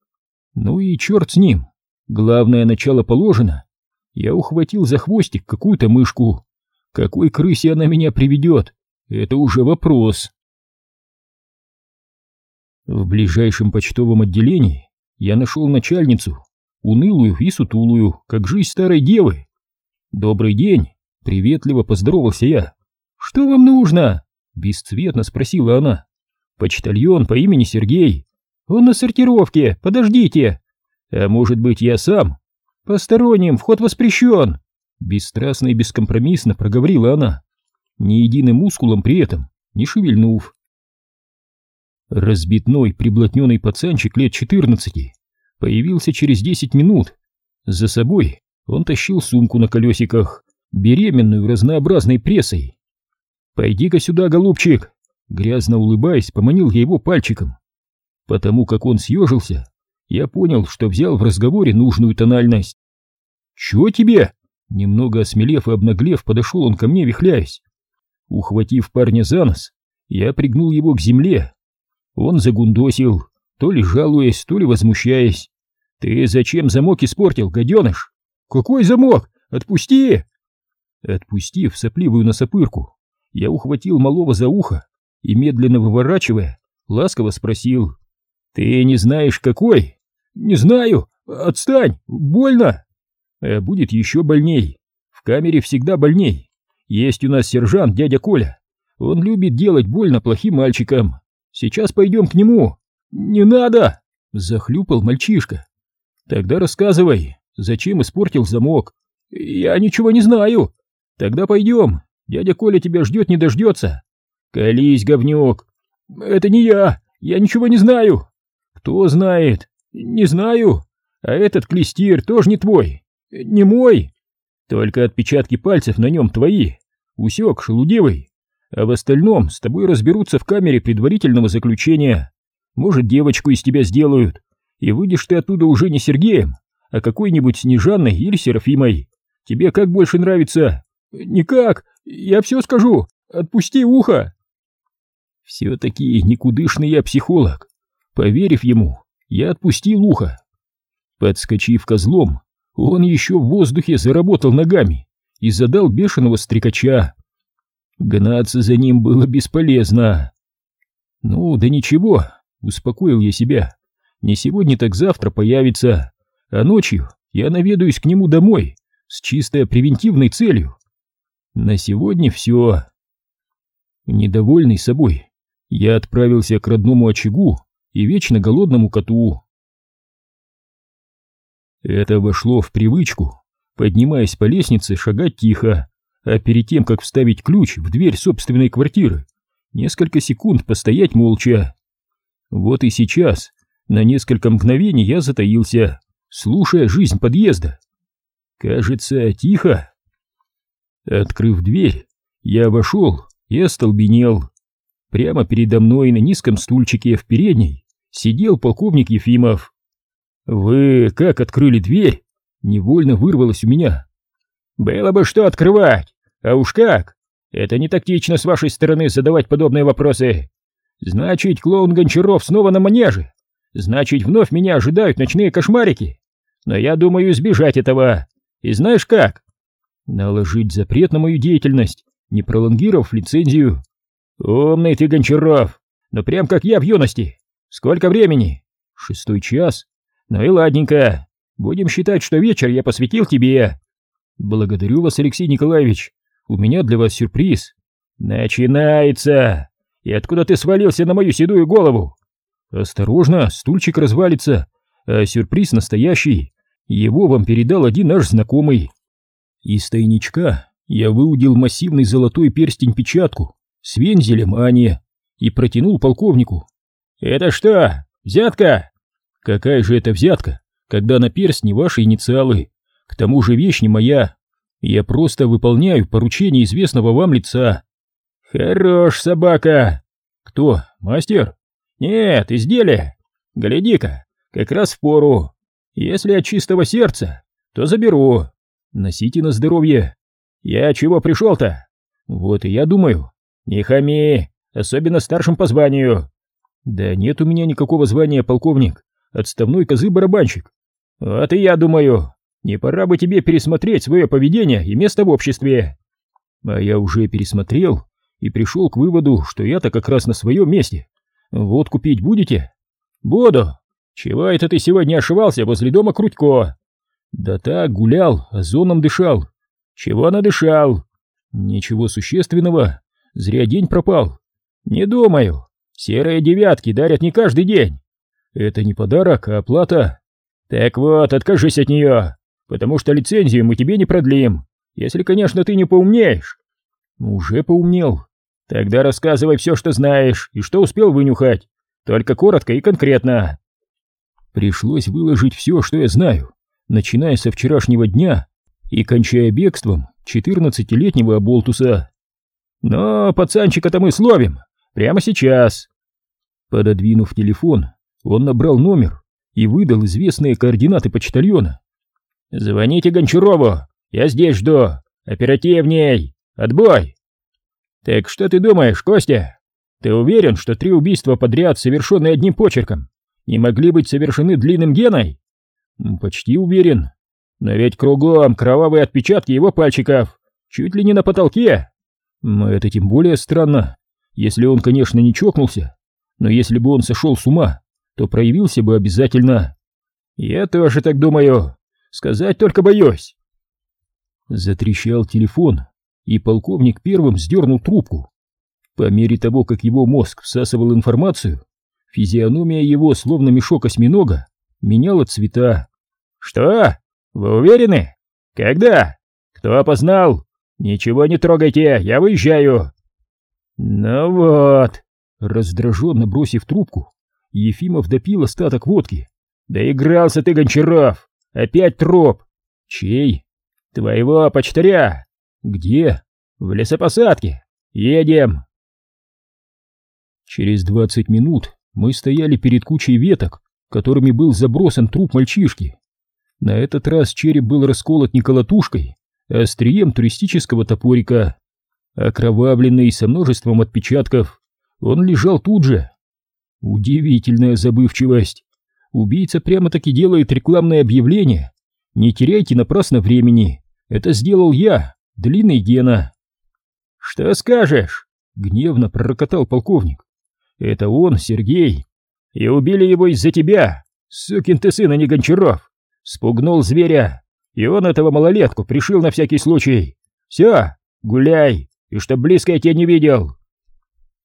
Speaker 1: Ну и черт с ним. Главное, начало положено. Я ухватил за хвостик какую-то мышку. Какой крысе она меня приведет? Это уже вопрос. В ближайшем почтовом отделении я нашел начальницу, унылую и сутулую, как жизнь старой девы. «Добрый день!» — приветливо поздоровался я. «Что вам нужно?» — бесцветно спросила она. Почтальон по имени Сергей. Он на сортировке, подождите. А может быть, я сам? Посторонним, вход воспрещен. Бесстрастно и бескомпромиссно проговорила она, ни единым мускулом при этом не шевельнув. Разбитной, приблотненный пацанчик лет четырнадцати появился через десять минут. За собой он тащил сумку на колесиках, беременную разнообразной прессой. «Пойди-ка сюда, голубчик!» Грязно улыбаясь, поманил я его пальчиком. Потому как он съежился, я понял, что взял в разговоре нужную тональность. «Чего тебе?» Немного осмелев и обнаглев, подошел он ко мне, вихляясь. Ухватив парня за нос, я пригнул его к земле. Он загундосил, то ли жалуясь, то ли возмущаясь. «Ты зачем замок испортил, гаденыш?» «Какой замок? Отпусти!» Отпустив сопливую носопырку, я ухватил малого за ухо и, медленно выворачивая, ласково спросил. «Ты не знаешь, какой?» «Не знаю! Отстань! Больно!» «А будет еще больней. В камере всегда больней. Есть у нас сержант, дядя Коля. Он любит делать больно плохим мальчикам. Сейчас пойдем к нему». «Не надо!» — захлюпал мальчишка. «Тогда рассказывай, зачем испортил замок?» «Я ничего не знаю. Тогда пойдем. Дядя Коля тебя ждет, не дождется. «Колись, говнюк!» «Это не я! Я ничего не знаю!» «Кто знает?» «Не знаю! А этот клестир тоже не твой!
Speaker 2: Не мой.
Speaker 1: Только отпечатки пальцев на нем твои. Усек, шелудивый. А в остальном с тобой разберутся в камере предварительного заключения. Может, девочку из тебя сделают, и выйдешь ты оттуда уже не Сергеем, а какой-нибудь Снежанной или Серафимой. Тебе как больше нравится?
Speaker 2: Никак, я все скажу, отпусти ухо.
Speaker 1: Все-таки никудышный я психолог. Поверив ему, я отпустил ухо. Подскочив козлом, он еще в воздухе заработал ногами и задал бешеного стрекача. Гнаться за ним было бесполезно. Ну, да ничего, успокоил я себя. Не сегодня, так завтра появится, а ночью я наведаюсь к нему домой с чисто превентивной целью. На сегодня все. Недовольный собой, я отправился к родному очагу и вечно голодному коту. Это вошло в привычку, поднимаясь по лестнице, шагать тихо, а перед тем, как вставить ключ в дверь собственной квартиры, несколько секунд постоять молча. Вот и сейчас, на несколько мгновений я затаился, слушая жизнь подъезда. Кажется, тихо. Открыв дверь, я вошел и остолбенел. Прямо передо мной на низком стульчике в передней сидел полковник Ефимов. «Вы как открыли дверь?» Невольно вырвалось у меня. «Было бы что открывать, а уж как! Это не тактично с вашей стороны задавать подобные вопросы. Значит, клоун Гончаров снова на манеже. Значит, вновь меня ожидают ночные кошмарики. Но я думаю избежать этого. И знаешь как? Наложить запрет на мою деятельность, не пролонгировав лицензию. Умный ты, Гончаров, но прям как я в юности. Сколько времени? Шестой час. Ну и ладненько. Будем считать, что вечер я посвятил тебе. Благодарю вас, Алексей Николаевич. У меня для вас сюрприз. Начинается. И откуда ты свалился на мою седую голову? Осторожно, стульчик развалится, а сюрприз настоящий. Его вам передал один наш знакомый. Из тайничка я выудил массивный золотой перстень-печатку с вензелем Ани и протянул полковнику. «Это что, взятка?» «Какая же это взятка, когда на перстне ваши инициалы? К тому же вещь не моя. Я просто выполняю поручение известного вам лица». «Хорош, собака!» «Кто, мастер?» «Нет, изделие. Гляди-ка, как раз в пору. Если от чистого сердца, то заберу. Носите на здоровье. Я чего пришел-то? Вот и я думаю. Не хами, особенно старшим по званию. Да нет у меня никакого звания, полковник. Отставной козы-барабанщик. Вот и я думаю, не пора бы тебе пересмотреть свое поведение и место в обществе. А я уже пересмотрел и пришел к выводу, что я-то как раз на своем месте. Вот купить будете? Буду. Чего это ты сегодня ошивался возле дома Крутько? Да так, гулял, озоном дышал. Чего надышал? Ничего существенного. Зря день пропал. Не думаю. Серые девятки дарят не каждый день. Это не подарок, а оплата. Так вот, откажись от нее, потому что лицензию мы тебе не продлим, если, конечно, ты не поумнеешь. Уже поумнел. Тогда рассказывай все, что знаешь и что успел вынюхать, только коротко и конкретно. Пришлось выложить все, что я знаю, начиная со вчерашнего дня и кончая бегством четырнадцатилетнего оболтуса. Но пацанчика-то мы словим, прямо сейчас. Пододвинув телефон, он набрал номер и выдал известные координаты почтальона. «Звоните Гончарову, я здесь жду, оперативней, отбой!» «Так что ты думаешь, Костя? Ты уверен, что три убийства подряд, совершенные одним почерком, не могли быть совершены длинным геной?» «Почти уверен. Но ведь кругом кровавые отпечатки его пальчиков, чуть ли не на потолке. Это тем более странно, если он, конечно, не чокнулся, но если бы он сошел с ума, то проявился бы обязательно. Я тоже так думаю. Сказать только боюсь. Затрещал телефон, и полковник первым сдернул трубку. По мере того, как его мозг всасывал информацию, физиономия его, словно мешок осьминога, меняла цвета. «Что? Вы уверены? Когда? Кто опознал? Ничего не трогайте, я выезжаю!» «Ну вот!» Раздраженно бросив трубку, Ефимов допил остаток водки. «Доигрался ты, Гончаров! Опять троп! Чей? Твоего почтаря. Где? В лесопосадке. Едем. Через двадцать минут мы стояли перед кучей веток, которыми был забросан труп мальчишки. На этот раз череп был расколот не колотушкой, а острием туристического топорика. Окровавленный со множеством отпечатков, он лежал тут же. Удивительная забывчивость. Убийца прямо-таки делает рекламное объявление. Не теряйте напрасно времени. Это сделал я, длинный Гена. Что скажешь? Гневно пророкотал полковник. Это он, Сергей. И убили его из-за тебя. Сукин ты сын, а не Гончаров. Спугнул зверя. И он этого малолетку пришил на всякий случай. Все, гуляй, и чтоб близко я тебя не видел.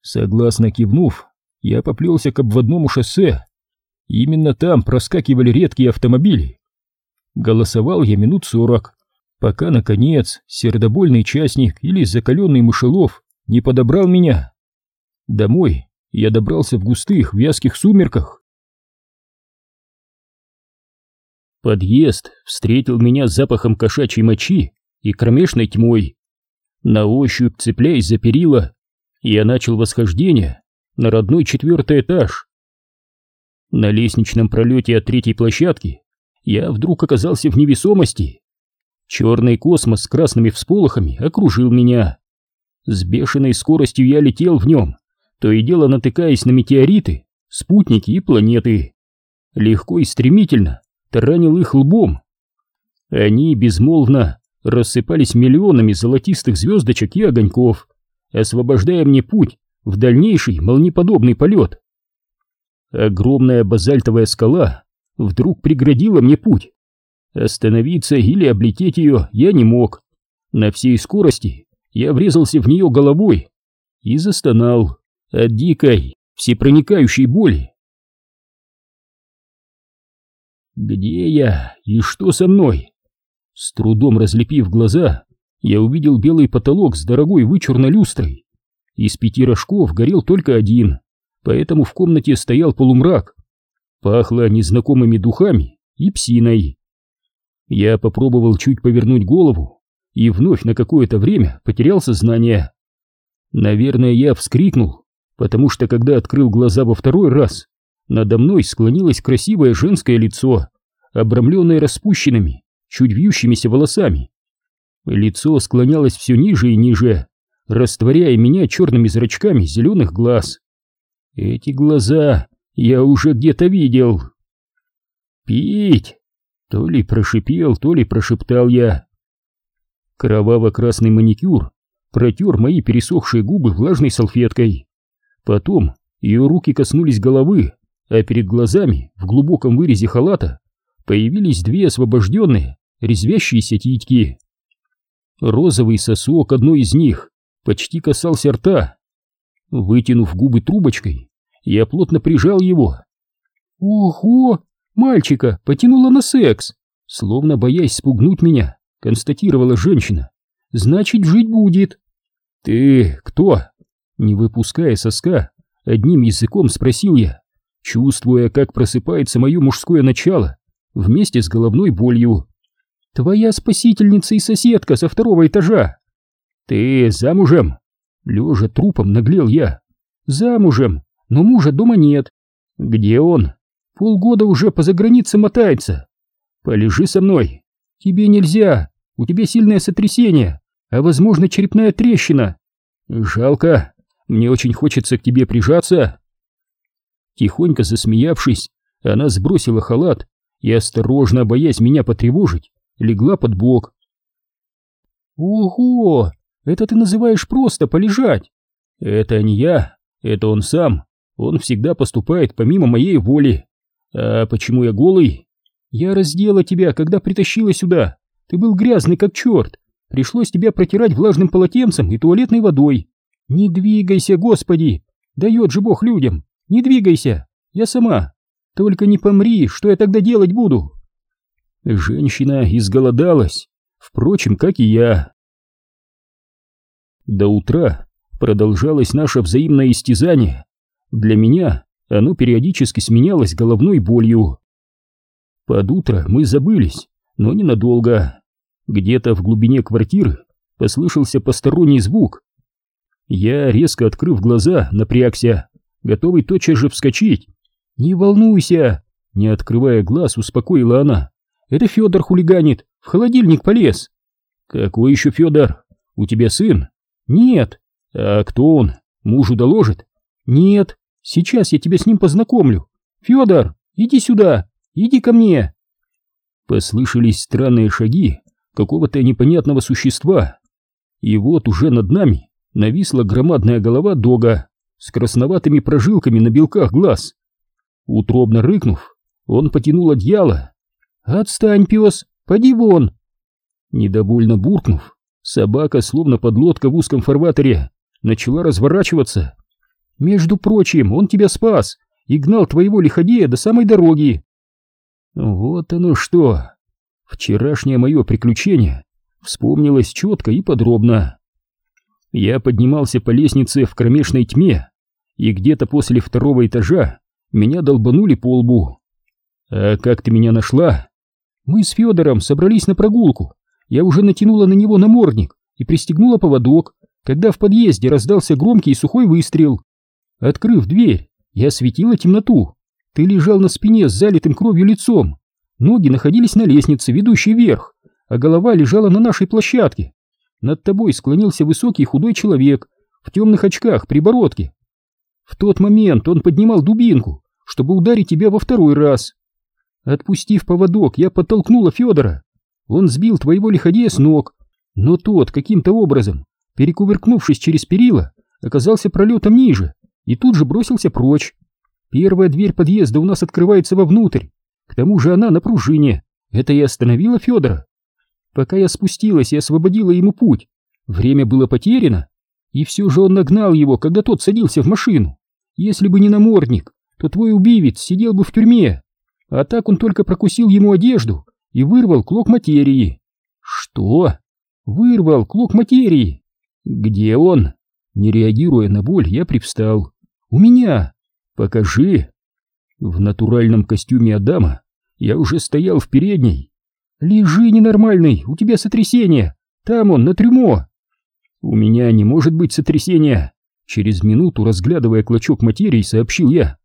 Speaker 1: Согласно кивнув, я поплелся к обводному шоссе. Именно там проскакивали редкие автомобили. Голосовал я минут сорок, пока, наконец, сердобольный частник или закаленный мышелов не подобрал меня. Домой я добрался в густых, вязких сумерках. Подъезд встретил меня запахом кошачьей мочи и кромешной тьмой. На ощупь, цепляясь за перила, я начал восхождение на родной четвертый этаж. На лестничном пролете от третьей площадки я вдруг оказался в невесомости. Черный космос с красными всполохами окружил меня. С бешеной скоростью я летел в нем, то и дело натыкаясь на метеориты, спутники и планеты. Легко и стремительно таранил их лбом. Они безмолвно рассыпались миллионами золотистых звездочек и огоньков, освобождая мне путь в дальнейший молниеподобный полет. Огромная базальтовая скала вдруг преградила мне путь. Остановиться или облететь ее я не мог. На всей скорости я врезался в нее головой и застонал от дикой, всепроникающей боли. Где я и что со мной? С трудом разлепив глаза, я увидел белый потолок с дорогой вычурной люстрой. Из пяти рожков горел только один, поэтому в комнате стоял полумрак. Пахло незнакомыми духами и псиной. Я попробовал чуть повернуть голову и вновь на какое-то время потерял сознание. Наверное, я вскрикнул, потому что когда открыл глаза во второй раз, надо мной склонилось красивое женское лицо, обрамленное распущенными, чуть вьющимися волосами. Лицо склонялось все ниже и ниже, растворяя меня черными зрачками зеленых глаз. Эти глаза я уже где-то видел. «Пить!» То ли прошипел, то ли прошептал я. Кроваво-красный маникюр протер мои пересохшие губы влажной салфеткой. Потом ее руки коснулись головы, а перед глазами, в глубоком вырезе халата, появились две освобожденные, резвящиеся титьки. Розовый сосок одной из них почти касался рта. Вытянув губы трубочкой, я плотно прижал его. «Ого! Мальчика потянуло на секс!» Словно боясь спугнуть меня, констатировала женщина. «Значит, жить будет!» «Ты кто?» Не выпуская соска, одним языком спросил я чувствуя, как просыпается мое мужское начало вместе с головной болью. «Твоя спасительница и соседка со второго этажа!» «Ты замужем?» Лежа трупом наглел я. «Замужем, но мужа дома нет». «Где он?» «Полгода уже по загранице мотается». «Полежи со мной». «Тебе нельзя, у тебя сильное сотрясение, а возможно черепная трещина». «Жалко, мне очень хочется к тебе прижаться». Тихонько засмеявшись, она сбросила халат и, осторожно, боясь меня потревожить, легла под бок. «Ого! Это ты называешь просто полежать!» «Это не я, это он сам. Он всегда поступает помимо моей воли. А почему я голый?» «Я раздела тебя, когда притащила сюда. Ты был грязный как черт. Пришлось тебя протирать влажным полотенцем и туалетной водой. Не двигайся, господи! Дает же Бог людям! Не двигайся, я сама. Только не помри, что я тогда делать буду? Женщина изголодалась, впрочем, как и я. До утра продолжалось наше взаимное истязание. Для меня оно периодически сменялось головной болью. Под утро мы забылись, но ненадолго. Где-то в глубине квартиры послышался посторонний звук. Я, резко открыв глаза, напрягся, готовый тотчас же вскочить. «Не волнуйся!» — не открывая глаз, успокоила она. «Это Федор хулиганит, в холодильник полез». «Какой еще Федор? У тебя сын?» «Нет». «А кто он? Мужу доложит?» «Нет. Сейчас я тебя с ним познакомлю. Федор, иди сюда, иди ко мне». Послышались странные шаги какого-то непонятного существа. И вот уже над нами нависла громадная голова дога с красноватыми прожилками на белках глаз. Утробно рыкнув, он потянул одеяло. «Отстань, пес, поди вон!» Недовольно буркнув, собака, словно подлодка в узком фарватере, начала разворачиваться. «Между прочим, он тебя спас и гнал твоего лиходея до самой дороги!» Вот оно что! Вчерашнее мое приключение вспомнилось четко и подробно. Я поднимался по лестнице в кромешной тьме, и где-то после второго этажа меня долбанули по лбу. «А как ты меня нашла?» «Мы с Федором собрались на прогулку. Я уже натянула на него намордник и пристегнула поводок, когда в подъезде раздался громкий и сухой выстрел. Открыв дверь, я осветила темноту. Ты лежал на спине с залитым кровью лицом. Ноги находились на лестнице, ведущей вверх, а голова лежала на нашей площадке. Над тобой склонился высокий худой человек в темных очках при бородке. В тот момент он поднимал дубинку, чтобы ударить тебя во второй раз. Отпустив поводок, я подтолкнула Федора. Он сбил твоего лиходея с ног, но тот каким-то образом, перекувыркнувшись через перила, оказался пролетом ниже и тут же бросился прочь. Первая дверь подъезда у нас открывается вовнутрь, к тому же она на пружине. Это и остановило Федора. Пока я спустилась и освободила ему путь, время было потеряно, и все же он нагнал его, когда тот садился в машину. Если бы не намордник, то твой убивец сидел бы в тюрьме. А так он только прокусил ему одежду и вырвал клок материи. Что? Вырвал клок материи. Где он? Не реагируя на боль, я привстал. У меня. Покажи. В натуральном костюме Адама я уже стоял в передней. Лежи, ненормальный, у тебя сотрясение. Там он, на трюмо. У меня не может быть сотрясения. Через минуту, разглядывая клочок материи, сообщил я.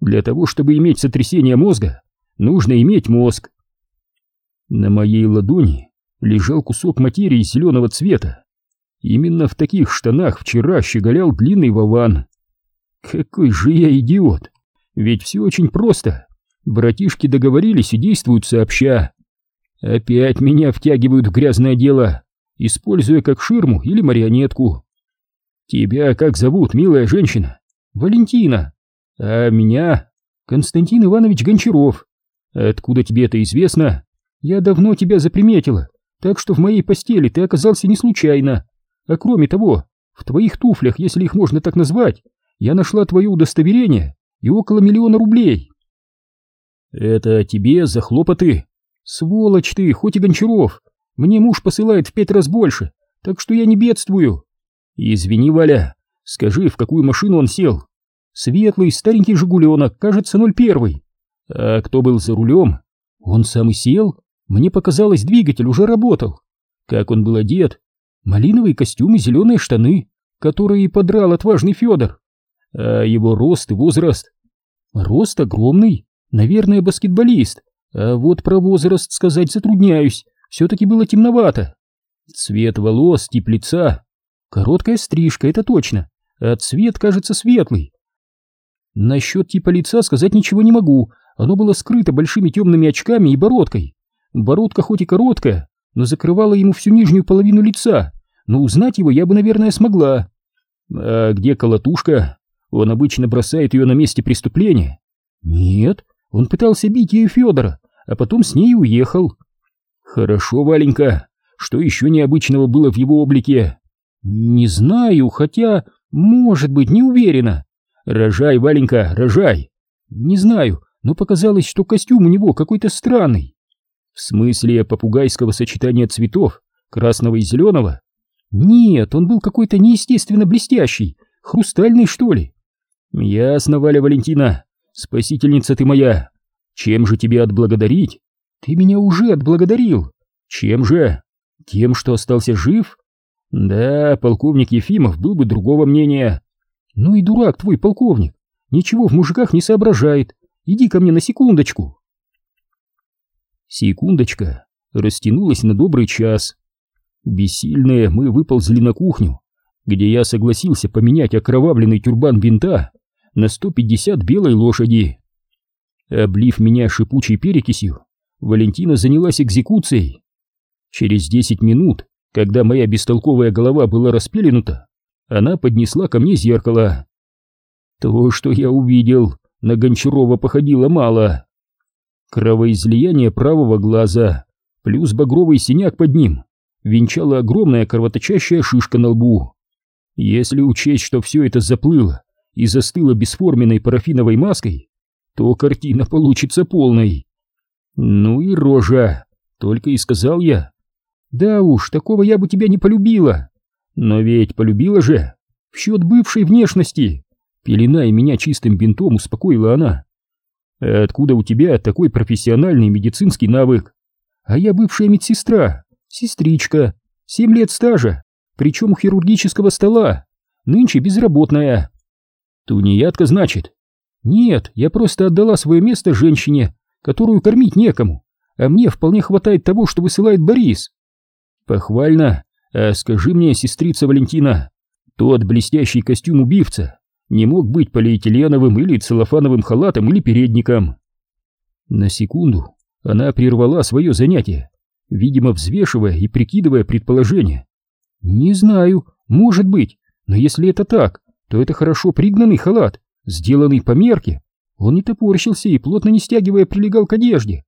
Speaker 1: Для того, чтобы иметь сотрясение мозга, нужно иметь мозг. На моей ладони лежал кусок материи зеленого цвета. Именно в таких штанах вчера щеголял длинный вован. Какой же я идиот! Ведь все очень просто. Братишки договорились и действуют сообща. Опять меня втягивают в грязное дело, используя как ширму или марионетку. Тебя как зовут, милая женщина? Валентина. А меня? Константин Иванович Гончаров. Откуда тебе это известно? Я давно тебя заприметила, так что в моей постели ты оказался не случайно. А кроме того, в твоих туфлях, если их можно так назвать, я нашла твое удостоверение и около миллиона рублей. Это тебе за хлопоты? Сволочь ты, хоть и Гончаров. Мне муж посылает в пять раз больше, так что я не бедствую. Извини, Валя, скажи, в какую машину он сел? Светлый, старенький Жигуленок, кажется, 01. А кто был за рулем? Он сам и сел. Мне показалось, двигатель уже работал. Как он был одет? Малиновый костюм и зеленые штаны, которые подрал отважный Федор. А его рост и возраст? Рост огромный, наверное, баскетболист. А вот про возраст сказать затрудняюсь, все-таки было темновато. Цвет волос, тип лица. Короткая стрижка, это точно, а цвет кажется светлый. Насчет типа лица сказать ничего не могу, оно было скрыто большими темными очками и бородкой. Бородка хоть и короткая, но закрывала ему всю нижнюю половину лица, но узнать его я бы, наверное, смогла. А где колотушка? Он обычно бросает ее на месте преступления. Нет, он пытался бить ею Федора, а потом с ней уехал. Хорошо, Валенька, что еще необычного было в его облике? Не знаю, хотя, может быть, не уверена. Рожай, Валенька, рожай. Не знаю, но показалось, что костюм у него какой-то странный. В смысле попугайского сочетания цветов, красного и зеленого? Нет, он был какой-то неестественно блестящий, хрустальный, что ли. Ясно, Валя Валентина, спасительница ты моя. Чем же тебе отблагодарить?
Speaker 2: Ты меня уже отблагодарил.
Speaker 1: Чем же? Тем, что остался жив? Да, полковник Ефимов был бы другого мнения.
Speaker 2: Ну и дурак твой полковник. Ничего в мужиках не соображает. Иди ко мне на секундочку.
Speaker 1: Секундочка растянулась на добрый час. Бессильные мы выползли на кухню, где я согласился поменять окровавленный тюрбан винта на 150 белой лошади. Облив меня шипучей перекисью, Валентина занялась экзекуцией. Через 10 минут, когда моя бестолковая голова была распеленута, она поднесла ко мне зеркало. То, что я увидел, на Гончарова походило мало. Кровоизлияние правого глаза, плюс багровый синяк под ним, венчала огромная кровоточащая шишка на лбу. Если учесть, что все это заплыло и застыло бесформенной парафиновой маской, то картина получится полной. Ну и рожа, только и сказал я.
Speaker 2: Да уж, такого я бы тебя не полюбила.
Speaker 1: Но ведь полюбила же, в счет бывшей внешности. Пеленая меня чистым бинтом, успокоила она. Откуда у тебя такой профессиональный медицинский навык?
Speaker 2: А я бывшая медсестра, сестричка, семь лет стажа, причем у хирургического стола, нынче безработная.
Speaker 1: Тунеядка, значит?
Speaker 2: Нет, я просто отдала свое место женщине, которую кормить некому, а мне вполне хватает того, что высылает Борис.
Speaker 1: Похвально. А скажи мне, сестрица Валентина, тот блестящий костюм убивца не мог быть полиэтиленовым или целлофановым халатом или передником. На секунду она прервала свое занятие, видимо, взвешивая и прикидывая предположения.
Speaker 2: «Не знаю, может быть, но если это так, то это хорошо пригнанный халат, сделанный по мерке. Он не топорщился и, плотно не стягивая, прилегал к одежде.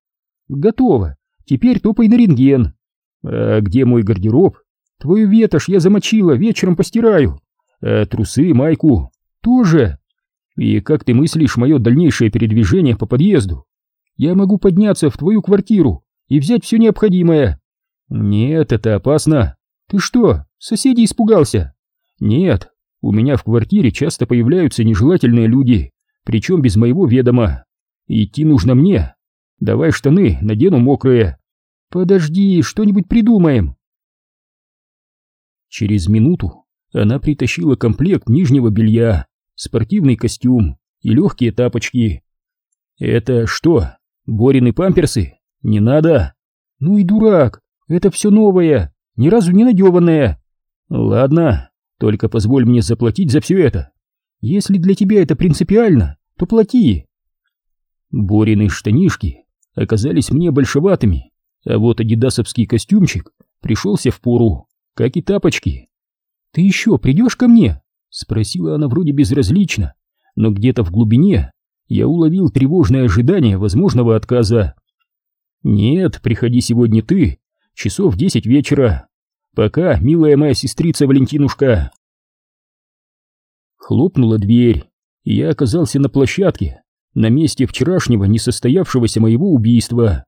Speaker 2: Готово, теперь топай на рентген.
Speaker 1: А где мой гардероб?
Speaker 2: Твою ветошь я замочила, вечером постираю.
Speaker 1: А трусы, майку?
Speaker 2: Тоже.
Speaker 1: И как ты мыслишь мое дальнейшее передвижение по подъезду?
Speaker 2: Я могу подняться в твою квартиру и взять все необходимое.
Speaker 1: Нет, это опасно.
Speaker 2: Ты что, соседей испугался?
Speaker 1: Нет, у меня в квартире часто появляются нежелательные люди, причем без моего ведома. Идти нужно мне. Давай штаны, надену мокрые.
Speaker 2: Подожди, что-нибудь придумаем.
Speaker 1: Через минуту она притащила комплект нижнего белья, спортивный костюм и легкие тапочки. Это что, Борины памперсы? Не надо.
Speaker 2: Ну и дурак, это все новое, ни разу не надеванное.
Speaker 1: Ладно, только позволь мне заплатить за все это.
Speaker 2: Если для тебя это принципиально, то плати.
Speaker 1: Борины штанишки оказались мне большеватыми, а вот адидасовский костюмчик пришелся в пору как и тапочки.
Speaker 2: «Ты еще придешь ко мне?»
Speaker 1: — спросила она вроде безразлично, но где-то в глубине я уловил тревожное ожидание возможного отказа. «Нет, приходи сегодня ты, часов десять вечера. Пока, милая моя сестрица Валентинушка». Хлопнула дверь, и я оказался на площадке, на месте вчерашнего несостоявшегося моего убийства.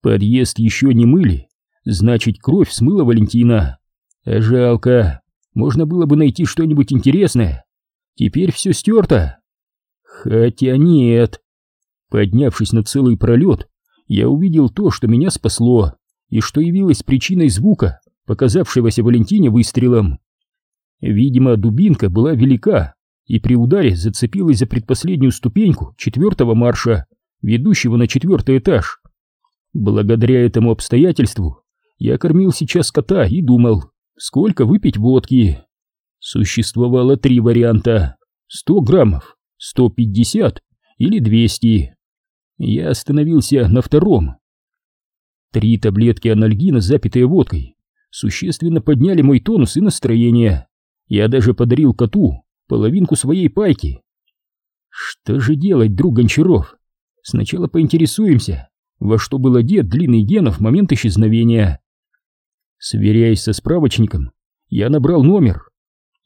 Speaker 1: Подъезд еще не мыли, Значит, кровь смыла Валентина. Жалко. Можно было бы найти что-нибудь интересное. Теперь все стерто. Хотя нет. Поднявшись на целый пролет, я увидел то, что меня спасло, и что явилось причиной звука, показавшегося Валентине выстрелом. Видимо, дубинка была велика, и при ударе зацепилась за предпоследнюю ступеньку четвертого марша, ведущего на четвертый этаж. Благодаря этому обстоятельству я кормил сейчас кота и думал, сколько выпить водки. Существовало три варианта. 100 граммов, 150 или 200. Я остановился на втором. Три таблетки анальгина, запитые водкой, существенно подняли мой тонус и настроение. Я даже подарил коту половинку своей пайки. Что же делать, друг Гончаров? Сначала поинтересуемся, во что был одет длинный Генов в момент исчезновения. Сверяясь со справочником, я набрал номер.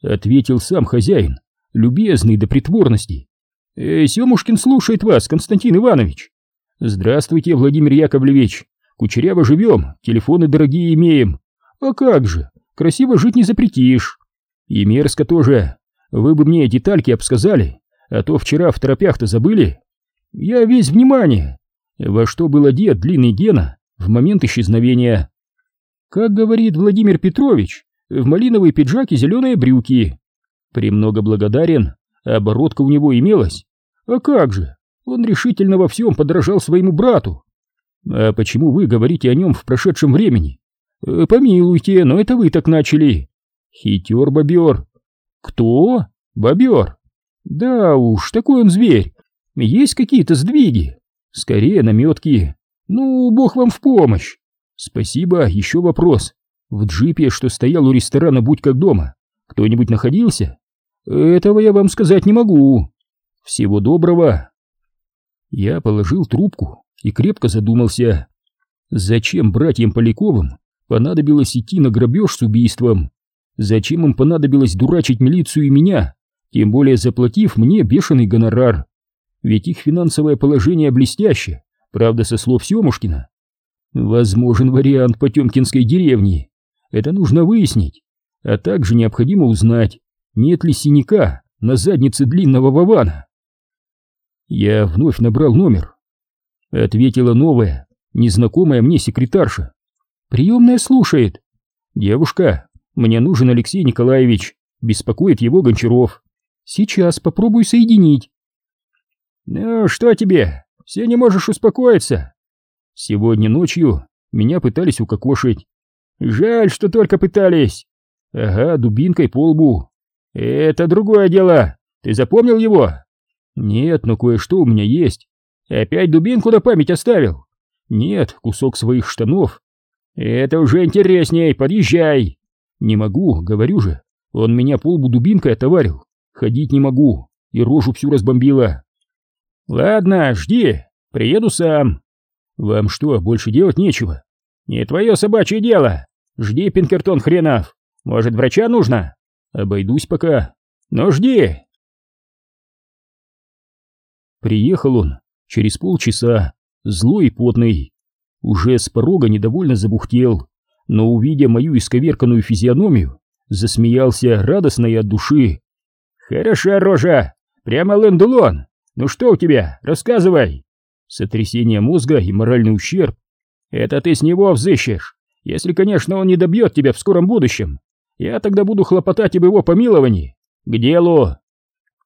Speaker 1: Ответил сам хозяин, любезный до притворности. «Э, Семушкин слушает вас, Константин Иванович». «Здравствуйте, Владимир Яковлевич. Кучеряво живем, телефоны дорогие имеем. А как же, красиво жить не запретишь. И мерзко тоже. Вы бы мне детальки обсказали, а то вчера в торопях-то забыли. Я весь внимание.
Speaker 2: во что был одет длинный Гена в момент исчезновения. Как говорит Владимир Петрович, в малиновый пиджак зеленые брюки. Премного благодарен, оборотка у него имелась. А как же, он решительно во всем подражал своему брату. А почему вы говорите о нем в прошедшем времени? Э, помилуйте, но это вы так начали. Хитер бобер. Кто? Бобер. Да уж, такой он зверь. Есть какие-то сдвиги. Скорее наметки. Ну, бог вам в помощь. Спасибо, еще вопрос. В джипе, что стоял у ресторана «Будь как дома», кто-нибудь находился? Этого я вам сказать не могу. Всего доброго. Я положил трубку и крепко задумался. Зачем братьям Поляковым понадобилось идти на грабеж с убийством? Зачем им понадобилось дурачить милицию и меня, тем более заплатив мне бешеный гонорар? Ведь их финансовое положение блестяще, правда, со слов Семушкина. Возможен вариант Потемкинской деревни. Это нужно выяснить. А также необходимо узнать, нет ли синяка на заднице длинного Вована. Я вновь набрал номер. Ответила новая, незнакомая мне секретарша. «Приемная слушает». «Девушка, мне нужен Алексей Николаевич. Беспокоит его Гончаров. Сейчас попробую соединить». «Ну, что тебе? Все не можешь успокоиться?» «Сегодня ночью меня пытались укокошить. Жаль, что только пытались. Ага, дубинкой по лбу. Это другое дело. Ты запомнил его? Нет, но кое-что у меня есть. Опять дубинку на память оставил? Нет, кусок своих штанов. Это уже интересней, подъезжай. Не могу, говорю же. Он меня по лбу дубинкой отоварил. Ходить не могу. И рожу всю разбомбила. Ладно, жди. Приеду сам. Вам что, больше делать нечего? Не твое собачье дело. Жди, Пинкертон хренов. Может, врача нужно? Обойдусь пока. Ну, жди. Приехал он через полчаса, злой и потный. Уже с порога недовольно забухтел, но, увидя мою исковерканную физиономию, засмеялся радостно и от души. «Хороша рожа! Прямо лендулон! Ну что у тебя? Рассказывай!» Сотрясение мозга и моральный ущерб. «Это ты с него взыщешь! Если, конечно, он не добьет тебя в скором будущем. Я тогда буду хлопотать об его помиловании. К делу.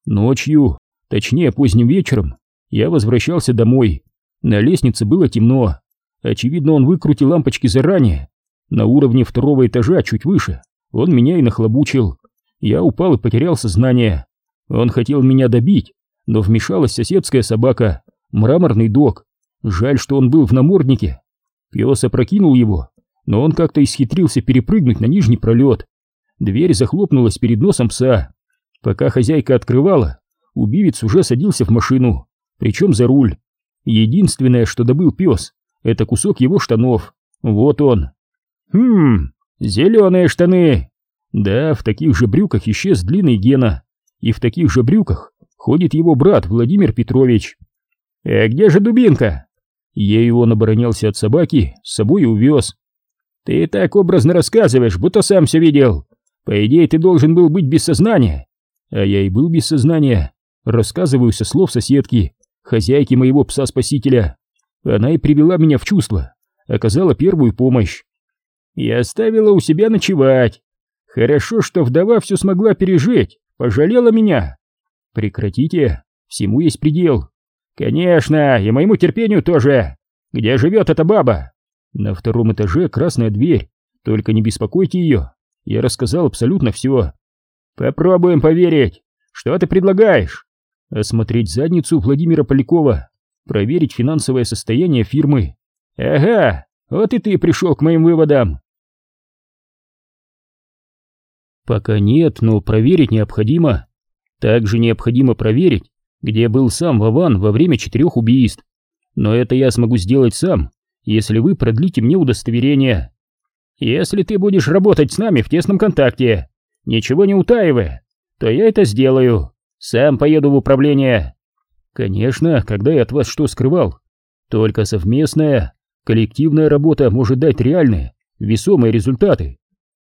Speaker 2: Ночью, точнее поздним вечером, я возвращался домой. На лестнице было темно. Очевидно, он выкрутил лампочки заранее. На уровне второго этажа, чуть выше, он меня и нахлобучил. Я упал и потерял сознание. Он хотел меня добить, но вмешалась соседская собака, мраморный дог. Жаль, что он был в наморднике. Пес опрокинул его, но он как-то исхитрился перепрыгнуть на нижний пролет. Дверь захлопнулась перед носом пса. Пока хозяйка открывала, убивец уже садился в машину, причем за руль. Единственное, что добыл пес, это кусок его штанов. Вот он. Хм, зеленые штаны. Да, в таких же брюках исчез длинный Гена. И в таких же брюках ходит его брат Владимир Петрович. А где же дубинка? Ею он оборонялся от собаки, с собой увез. Ты так образно рассказываешь, будто сам все видел. По идее, ты должен был быть без сознания. А я и был без сознания. Рассказываю со слов соседки, хозяйки моего пса-спасителя. Она и привела меня в чувство, оказала первую помощь. И оставила у себя ночевать. Хорошо, что вдова все смогла пережить, пожалела меня. Прекратите, всему есть предел. Конечно, и моему терпению тоже. Где живет эта баба? На втором этаже красная дверь, только не беспокойте ее. Я рассказал абсолютно все. Попробуем поверить. Что ты предлагаешь? Осмотреть задницу Владимира Полякова, проверить финансовое состояние фирмы. Ага, вот и ты пришел к моим выводам. Пока нет, но проверить необходимо. Также необходимо проверить, где был сам Вован во время четырех убийств. Но это я смогу сделать сам, если вы продлите мне удостоверение. Если ты будешь работать с нами в тесном контакте, ничего не утаивая, то я это сделаю. Сам поеду в управление. Конечно, когда я от вас что скрывал? Только совместная, коллективная работа может дать реальные, весомые результаты.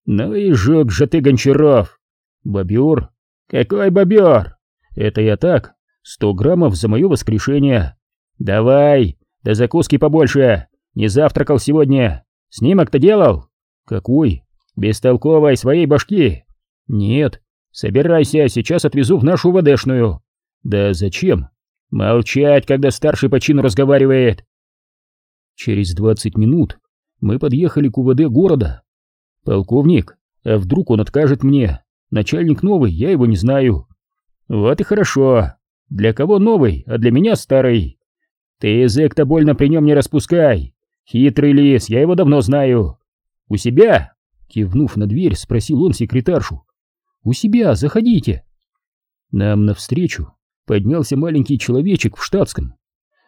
Speaker 2: Ну и жёг же ты, Гончаров. Бобер? Какой бобер? Это я так, сто граммов за мое воскрешение. Давай,
Speaker 1: Да закуски побольше. Не завтракал сегодня. Снимок-то делал?
Speaker 2: Какой?
Speaker 1: Бестолковой своей башки.
Speaker 2: Нет.
Speaker 1: Собирайся, сейчас отвезу в нашу ВДшную.
Speaker 2: Да зачем?
Speaker 1: Молчать, когда старший по чину разговаривает.
Speaker 2: Через двадцать минут мы подъехали к УВД города. Полковник, а вдруг он откажет мне? Начальник новый, я его не знаю.
Speaker 1: Вот и хорошо. Для кого новый, а для меня старый. Ты язык-то больно при нем не распускай. Хитрый лис, я его давно знаю. У себя?
Speaker 2: Кивнув на дверь, спросил он секретаршу. У себя, заходите. Нам навстречу поднялся маленький человечек в штатском.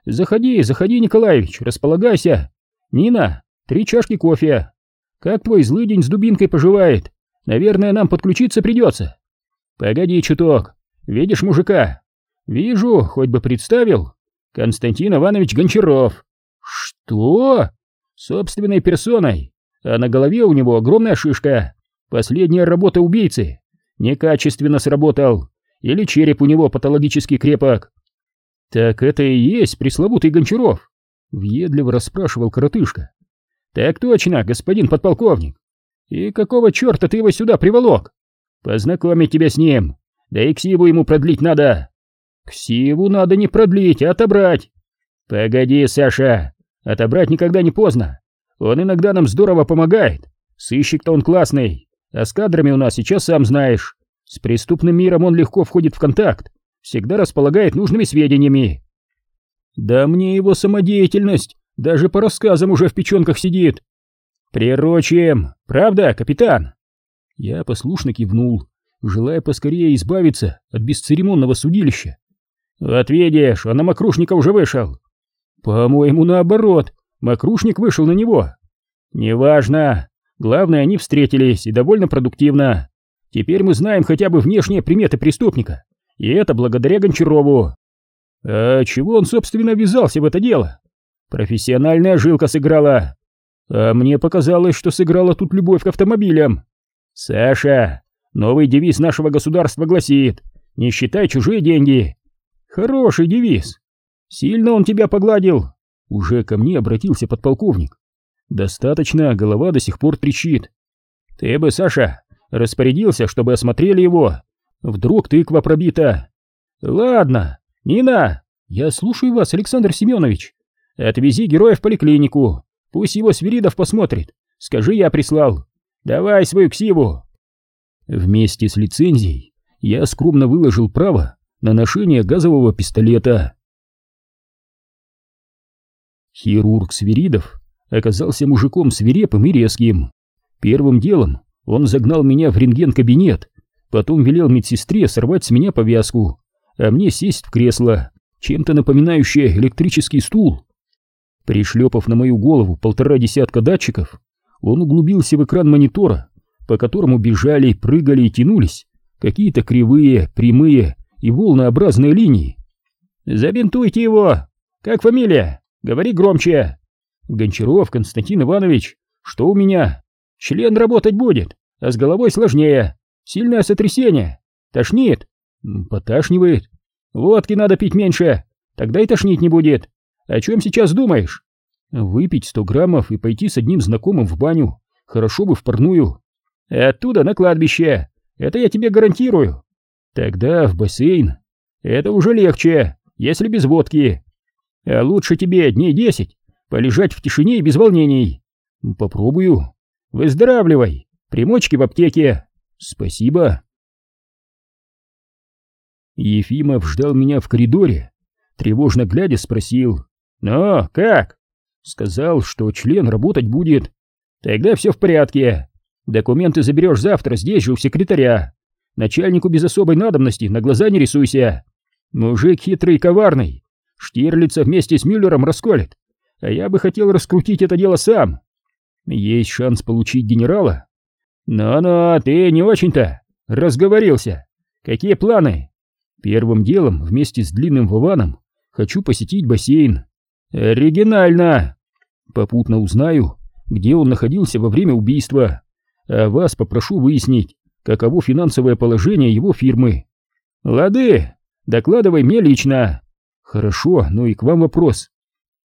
Speaker 1: Заходи, заходи, Николаевич, располагайся. Нина, три чашки кофе. Как твой злый день с дубинкой поживает? Наверное, нам подключиться придется. Погоди чуток. Видишь мужика? Вижу, хоть бы представил. Константин Иванович Гончаров. Что? Собственной персоной. А на голове у него огромная шишка. Последняя работа убийцы. Некачественно сработал. Или череп у него патологически крепок. Так это и есть пресловутый Гончаров. Въедливо расспрашивал коротышка. Так точно, господин подполковник. И какого черта ты его сюда приволок? Познакомить тебя с ним. Да и ксиву ему продлить надо. Ксиву надо не продлить, а отобрать. Погоди, Саша, отобрать никогда не поздно. Он иногда нам здорово помогает. Сыщик-то он классный, а с кадрами у нас сейчас сам знаешь. С преступным миром он легко входит в контакт, всегда располагает нужными сведениями. Да мне его самодеятельность даже по рассказам уже в печенках сидит. Прирочим, правда, капитан?
Speaker 2: Я послушно кивнул, желая поскорее избавиться от бесцеремонного судилища.
Speaker 1: Вот видишь, он на Макрушника уже вышел. По-моему, наоборот, Макрушник вышел на него. Неважно, главное, они встретились и довольно продуктивно. Теперь мы знаем хотя бы внешние приметы преступника, и это благодаря Гончарову. А чего он, собственно, ввязался в это дело? Профессиональная жилка сыграла. А мне показалось, что сыграла тут любовь к автомобилям. Саша, новый девиз нашего государства гласит «Не считай чужие деньги». Хороший девиз. Сильно он тебя погладил.
Speaker 2: Уже ко мне обратился подполковник. Достаточно, голова до сих пор трещит.
Speaker 1: Ты бы, Саша, распорядился, чтобы осмотрели его. Вдруг тыква пробита. Ладно, Нина, я слушаю вас, Александр Семенович. Отвези героя в поликлинику. Пусть его Свиридов посмотрит. Скажи, я прислал. Давай свою ксиву.
Speaker 2: Вместе с лицензией я скромно выложил право на ношение газового пистолета. Хирург Свиридов оказался мужиком свирепым и резким. Первым делом он загнал меня в рентген-кабинет, потом велел медсестре сорвать с меня повязку, а мне сесть в кресло, чем-то напоминающее электрический стул. Пришлепав на мою голову полтора десятка датчиков, он углубился в экран монитора, по которому бежали, прыгали и тянулись какие-то кривые, прямые и волнообразные линии.
Speaker 1: «Забинтуйте его! Как фамилия? Говори громче!»
Speaker 2: «Гончаров Константин Иванович, что у меня?»
Speaker 1: Член работать будет, а с головой сложнее. Сильное сотрясение. Тошнит.
Speaker 2: Поташнивает.
Speaker 1: Водки надо пить меньше, тогда и тошнить не будет. О чем сейчас думаешь?
Speaker 2: Выпить сто граммов и пойти с одним знакомым в баню. Хорошо бы в парную.
Speaker 1: Оттуда на кладбище. Это я тебе гарантирую.
Speaker 2: Тогда в бассейн.
Speaker 1: Это уже легче, если без водки. А лучше тебе дней десять полежать в тишине и без волнений.
Speaker 2: Попробую.
Speaker 1: Выздоравливай! Примочки в аптеке!
Speaker 2: Спасибо!» Ефимов ждал меня в коридоре, тревожно глядя спросил.
Speaker 1: «Ну, как?»
Speaker 2: Сказал, что член работать будет.
Speaker 1: «Тогда все в порядке. Документы заберешь завтра здесь же у секретаря. Начальнику без особой надобности на глаза не рисуйся. Мужик хитрый и коварный. Штирлица вместе с Мюллером расколет. А я бы хотел раскрутить это дело сам.
Speaker 2: Есть шанс получить генерала?
Speaker 1: Но-но, ты не очень-то разговорился. Какие планы?
Speaker 2: Первым делом, вместе с длинным Вованом, хочу посетить бассейн.
Speaker 1: Оригинально.
Speaker 2: Попутно узнаю, где он находился во время убийства. А вас попрошу выяснить, каково финансовое положение его фирмы.
Speaker 1: Лады, докладывай мне лично.
Speaker 2: Хорошо, но и к вам вопрос.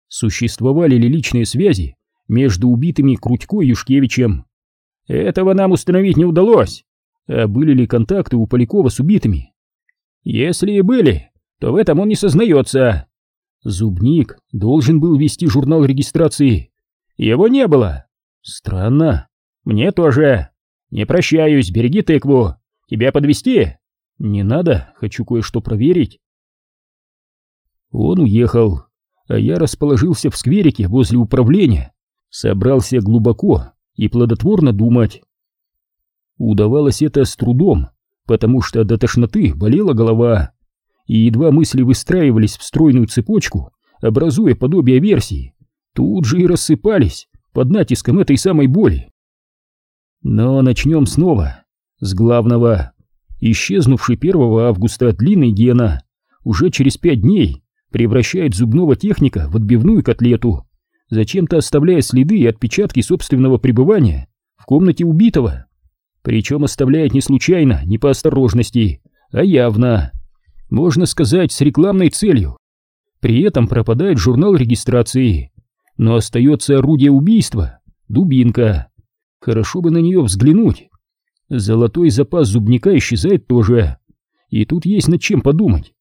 Speaker 1: существовали ли личные связи между убитыми Крутько и Юшкевичем. Этого нам установить не удалось. А были ли контакты у Полякова с убитыми? Если и были, то в этом он не сознается. Зубник должен был вести журнал регистрации. Его не было. Странно. Мне тоже. Не прощаюсь, береги тыкву. Тебя подвести? Не надо, хочу кое-что проверить. Он уехал, а я расположился в скверике возле управления, собрался глубоко и плодотворно думать. Удавалось это с трудом, потому что до тошноты болела голова, и едва мысли выстраивались в стройную цепочку, образуя подобие версии, тут же и рассыпались под натиском этой самой боли. Но начнем снова, с главного. Исчезнувший 1 августа длинный Гена уже через пять дней превращает зубного техника в отбивную котлету, зачем-то оставляя следы и отпечатки собственного пребывания в комнате убитого. Причем оставляет не случайно, не по осторожности, а явно. Можно сказать, с рекламной целью. При этом пропадает журнал регистрации, но остается орудие убийства, дубинка. Хорошо бы на нее взглянуть. Золотой запас зубника исчезает тоже. И тут есть над чем подумать.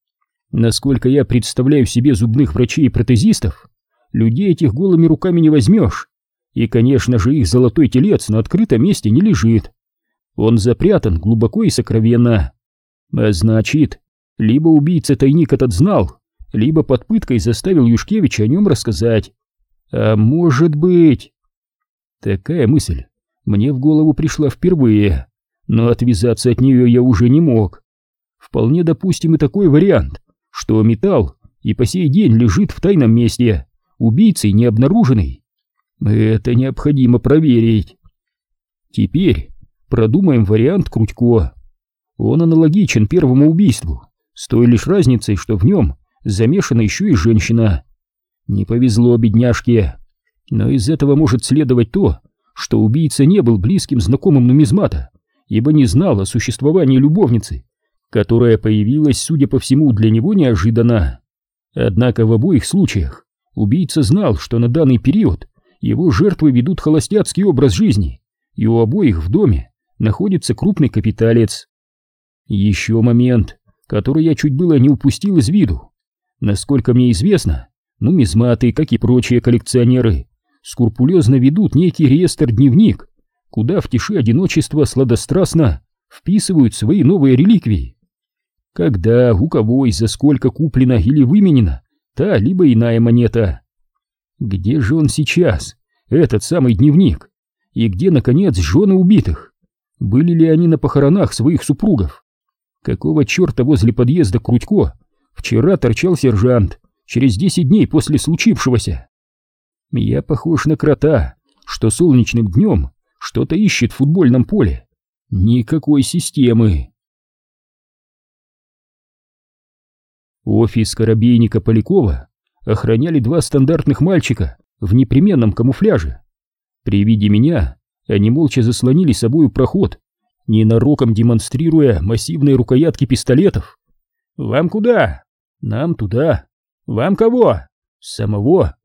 Speaker 1: Насколько я представляю себе зубных врачей и протезистов, людей этих голыми руками не возьмешь. И, конечно же, их золотой телец на открытом месте не лежит. Он запрятан глубоко и сокровенно. А значит, либо убийца тайник этот знал, либо под пыткой заставил Юшкевича о нем рассказать. А может быть... Такая мысль мне в голову пришла впервые, но отвязаться от нее я уже не мог. Вполне допустим и такой вариант, что металл и по сей день лежит в тайном месте, убийцей не обнаруженный. Это необходимо проверить. Теперь Продумаем вариант Крутько. Он аналогичен первому убийству, с той лишь разницей, что в нем замешана еще и женщина. Не повезло бедняжке, но из этого может следовать то, что убийца не был близким знакомым нумизмата, ибо не знал о существовании любовницы, которая появилась, судя по всему, для него неожиданно. Однако в обоих случаях убийца знал, что на данный период его жертвы ведут холостяцкий образ жизни, и у обоих в доме находится крупный капиталец. Еще момент, который я чуть было не упустил из виду. Насколько мне известно, нумизматы, как и прочие коллекционеры, скрупулезно ведут некий реестр-дневник, куда в тиши одиночества сладострастно вписывают свои новые реликвии. Когда, у кого и за сколько куплена или выменена та либо иная монета. Где же он сейчас, этот самый дневник? И где, наконец, жены убитых? Были ли они на похоронах своих супругов? Какого черта возле подъезда Крутько вчера торчал сержант через десять дней после случившегося? Я похож на крота, что солнечным днем что-то ищет в футбольном поле. Никакой системы. Офис коробейника Полякова охраняли два стандартных мальчика в непременном камуфляже. При виде меня они молча заслонили собою проход, ненароком демонстрируя массивные рукоятки пистолетов. «Вам куда?» «Нам туда». «Вам кого?» «Самого».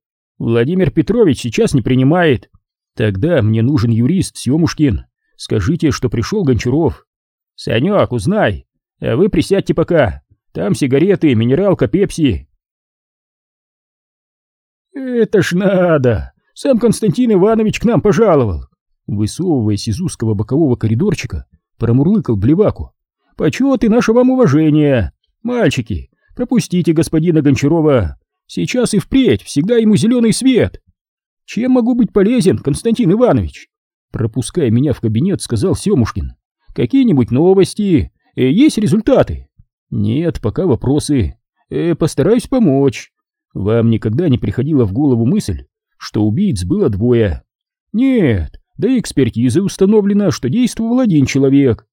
Speaker 1: «Владимир Петрович сейчас не принимает». «Тогда мне нужен юрист Семушкин. Скажите, что пришел Гончаров». «Санек, узнай. А вы присядьте пока. Там сигареты, минералка, пепси». «Это ж надо! Сам Константин Иванович к нам пожаловал. Высовываясь из узкого бокового коридорчика, промурлыкал Блеваку. «Почет и наше вам уважение! Мальчики, пропустите господина Гончарова! Сейчас и впредь, всегда ему зеленый свет!» «Чем могу быть полезен, Константин Иванович?» Пропуская меня в кабинет, сказал Семушкин. «Какие-нибудь новости? Э, есть результаты?» «Нет, пока вопросы. Э, постараюсь помочь. Вам никогда не приходила в голову мысль, что убийц было двое?» «Нет, да и экспертизой установлено, что действовал один человек.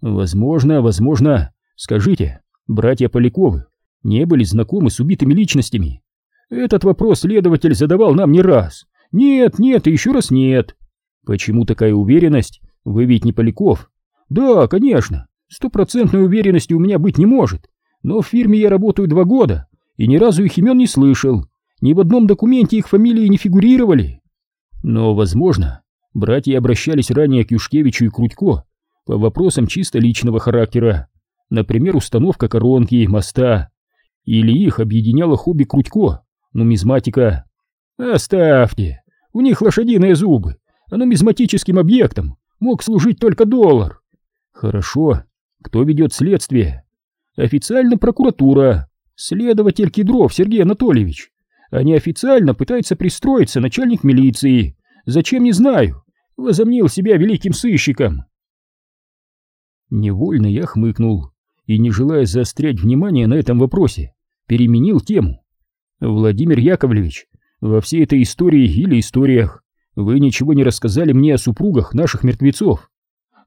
Speaker 1: Возможно, возможно. Скажите, братья Поляковы не были знакомы с убитыми личностями? Этот вопрос следователь задавал нам не раз. Нет, нет и еще раз нет. Почему такая уверенность? Вы ведь не Поляков. Да, конечно. Стопроцентной уверенности у меня быть не может. Но в фирме я работаю два года и ни разу их имен не слышал.
Speaker 2: Ни в одном документе их фамилии не фигурировали. Но, возможно, братья обращались ранее к Юшкевичу и Крутько по вопросам чисто личного характера, например, установка коронки, моста, или их объединяло хобби Крутько, нумизматика. Оставьте, у них лошадиные зубы, а нумизматическим объектом мог служить только доллар. Хорошо, кто ведет следствие? Официально прокуратура, следователь Кедров Сергей Анатольевич, а неофициально пытается пристроиться начальник милиции. Зачем, не знаю. Возомнил себя великим сыщиком. Невольно я хмыкнул и, не желая заострять внимание на этом вопросе, переменил тему. Владимир Яковлевич, во всей этой истории или историях вы ничего не рассказали мне о супругах наших мертвецов.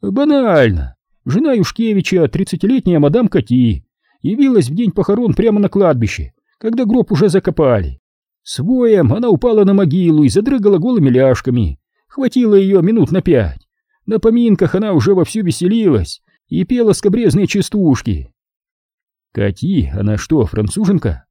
Speaker 2: Банально. Жена Юшкевича, тридцатилетняя мадам Кати, явилась в день похорон прямо на кладбище, когда гроб уже закопали. Своем она упала на могилу и задрыгала голыми ляжками. Хватило ее минут на пять. На поминках она уже вовсю веселилась и пела скобрезные частушки. Кати, она что, француженка?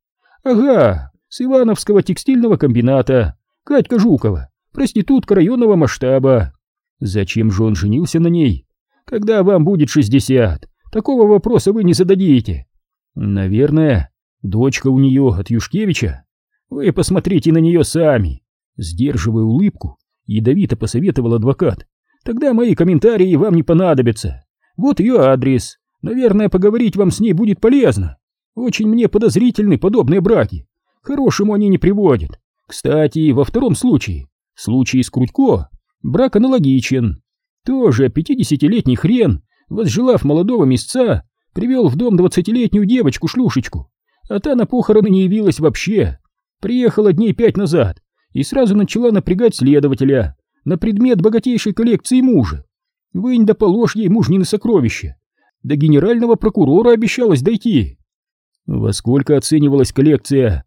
Speaker 2: Ага, с Ивановского текстильного комбината. Катька Жукова, проститутка районного масштаба. Зачем же он женился на ней? Когда вам будет шестьдесят, такого вопроса вы не зададите. Наверное, дочка у нее от Юшкевича. Вы посмотрите на нее сами. Сдерживая улыбку, ядовито посоветовал адвокат. Тогда мои комментарии вам не понадобятся. Вот ее адрес. Наверное, поговорить вам с ней будет полезно. Очень мне подозрительны подобные браки. Хорошему они не приводят. Кстати, во втором случае, в случае с Крутько, брак аналогичен. Тоже пятидесятилетний хрен, возжелав молодого места, привел в дом двадцатилетнюю девочку-шлюшечку, а та на похороны не явилась вообще. Приехала дней пять назад и сразу начала напрягать следователя на предмет богатейшей коллекции мужа. Вынь да положь ей мужнины сокровища. До генерального прокурора обещалось дойти. Во сколько оценивалась коллекция?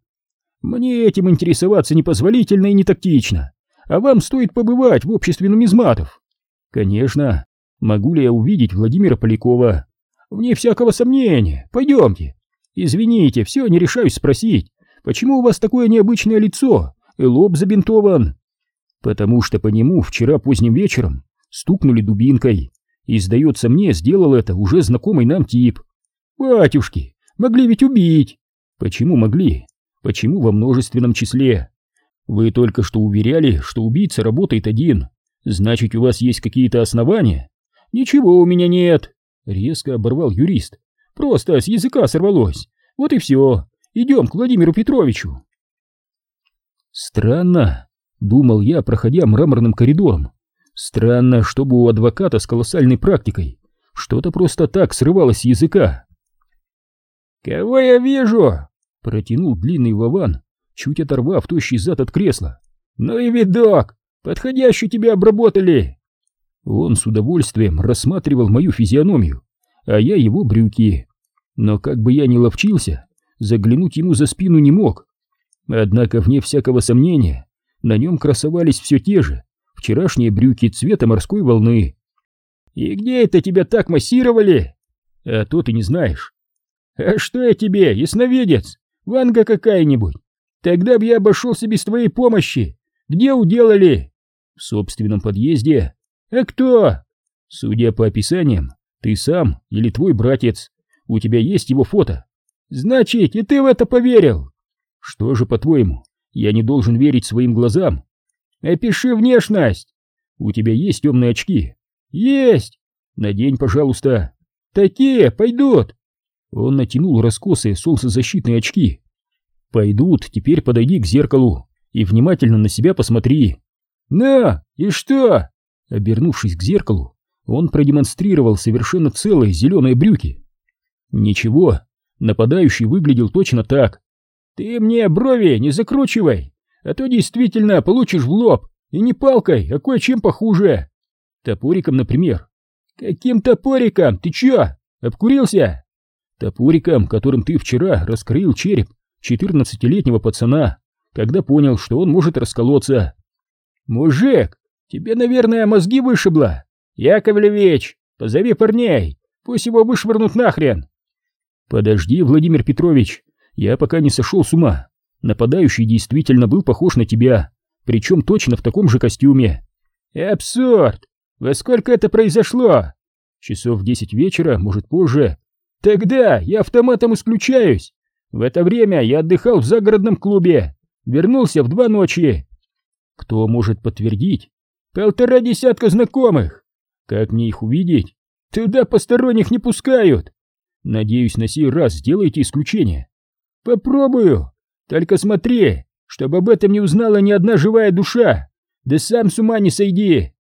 Speaker 2: Мне этим интересоваться непозволительно и не тактично, а вам стоит побывать в обществе нумизматов. Конечно, могу ли я увидеть Владимира Полякова? Вне всякого сомнения, пойдемте. Извините, все не решаюсь спросить. Почему у вас такое необычное лицо и лоб забинтован? Потому что по нему вчера поздним вечером стукнули дубинкой, и, сдается мне, сделал это уже знакомый нам тип. Батюшки, могли ведь убить. Почему могли? Почему во множественном числе? Вы только что уверяли, что убийца работает один. Значит, у вас есть какие-то основания? Ничего у меня нет. Резко оборвал юрист. Просто с языка сорвалось. Вот и все. Идем к Владимиру Петровичу. Странно, думал я, проходя мраморным коридором. Странно, чтобы у адвоката с колоссальной практикой что-то просто так срывалось с языка. «Кого я вижу?» — протянул длинный Вован, чуть оторвав тощий зад от кресла. «Ну и видок! Подходящий тебя обработали!» Он с удовольствием рассматривал мою физиономию, а я его брюки. Но как бы я ни ловчился, заглянуть ему за спину не мог. Однако, вне всякого сомнения, на нем красовались все те же вчерашние брюки цвета морской волны. «И где это тебя так массировали?» «А то ты не знаешь». «А что я тебе, ясновидец? Ванга какая-нибудь? Тогда б я обошелся без твоей помощи. Где уделали?» «В собственном подъезде». «А кто?» «Судя по описаниям, ты сам или твой братец. У тебя есть его фото?» Значит, и ты в это поверил? Что же, по-твоему, я не должен верить своим глазам? Опиши внешность. У тебя есть темные очки? Есть. Надень, пожалуйста. Такие пойдут. Он натянул раскосые солнцезащитные очки. Пойдут, теперь подойди к зеркалу и внимательно на себя посмотри. На, и что? Обернувшись к зеркалу, он продемонстрировал совершенно целые зеленые брюки. Ничего, Нападающий выглядел точно так. «Ты мне брови не закручивай, а то действительно получишь в лоб, и не палкой, а кое-чем похуже. Топориком, например». «Каким топориком? Ты чё, обкурился?» «Топориком, которым ты вчера раскрыл череп четырнадцатилетнего пацана, когда понял, что он может расколоться». «Мужик, тебе, наверное, мозги вышибло. Яковлевич, позови парней, пусть его вышвырнут нахрен». «Подожди, Владимир Петрович, я пока не сошел с ума.
Speaker 1: Нападающий действительно был похож на тебя, причем точно в таком же костюме. Абсурд! Во сколько это произошло? Часов в десять вечера, может позже. Тогда я автоматом исключаюсь. В это время я отдыхал в загородном клубе. Вернулся в два ночи. Кто может подтвердить? Полтора десятка знакомых. Как мне их увидеть? Туда посторонних не пускают. Надеюсь, на сей раз сделайте исключение. Попробую. Только смотри, чтобы об этом не узнала ни одна живая душа. Да сам с ума не сойди.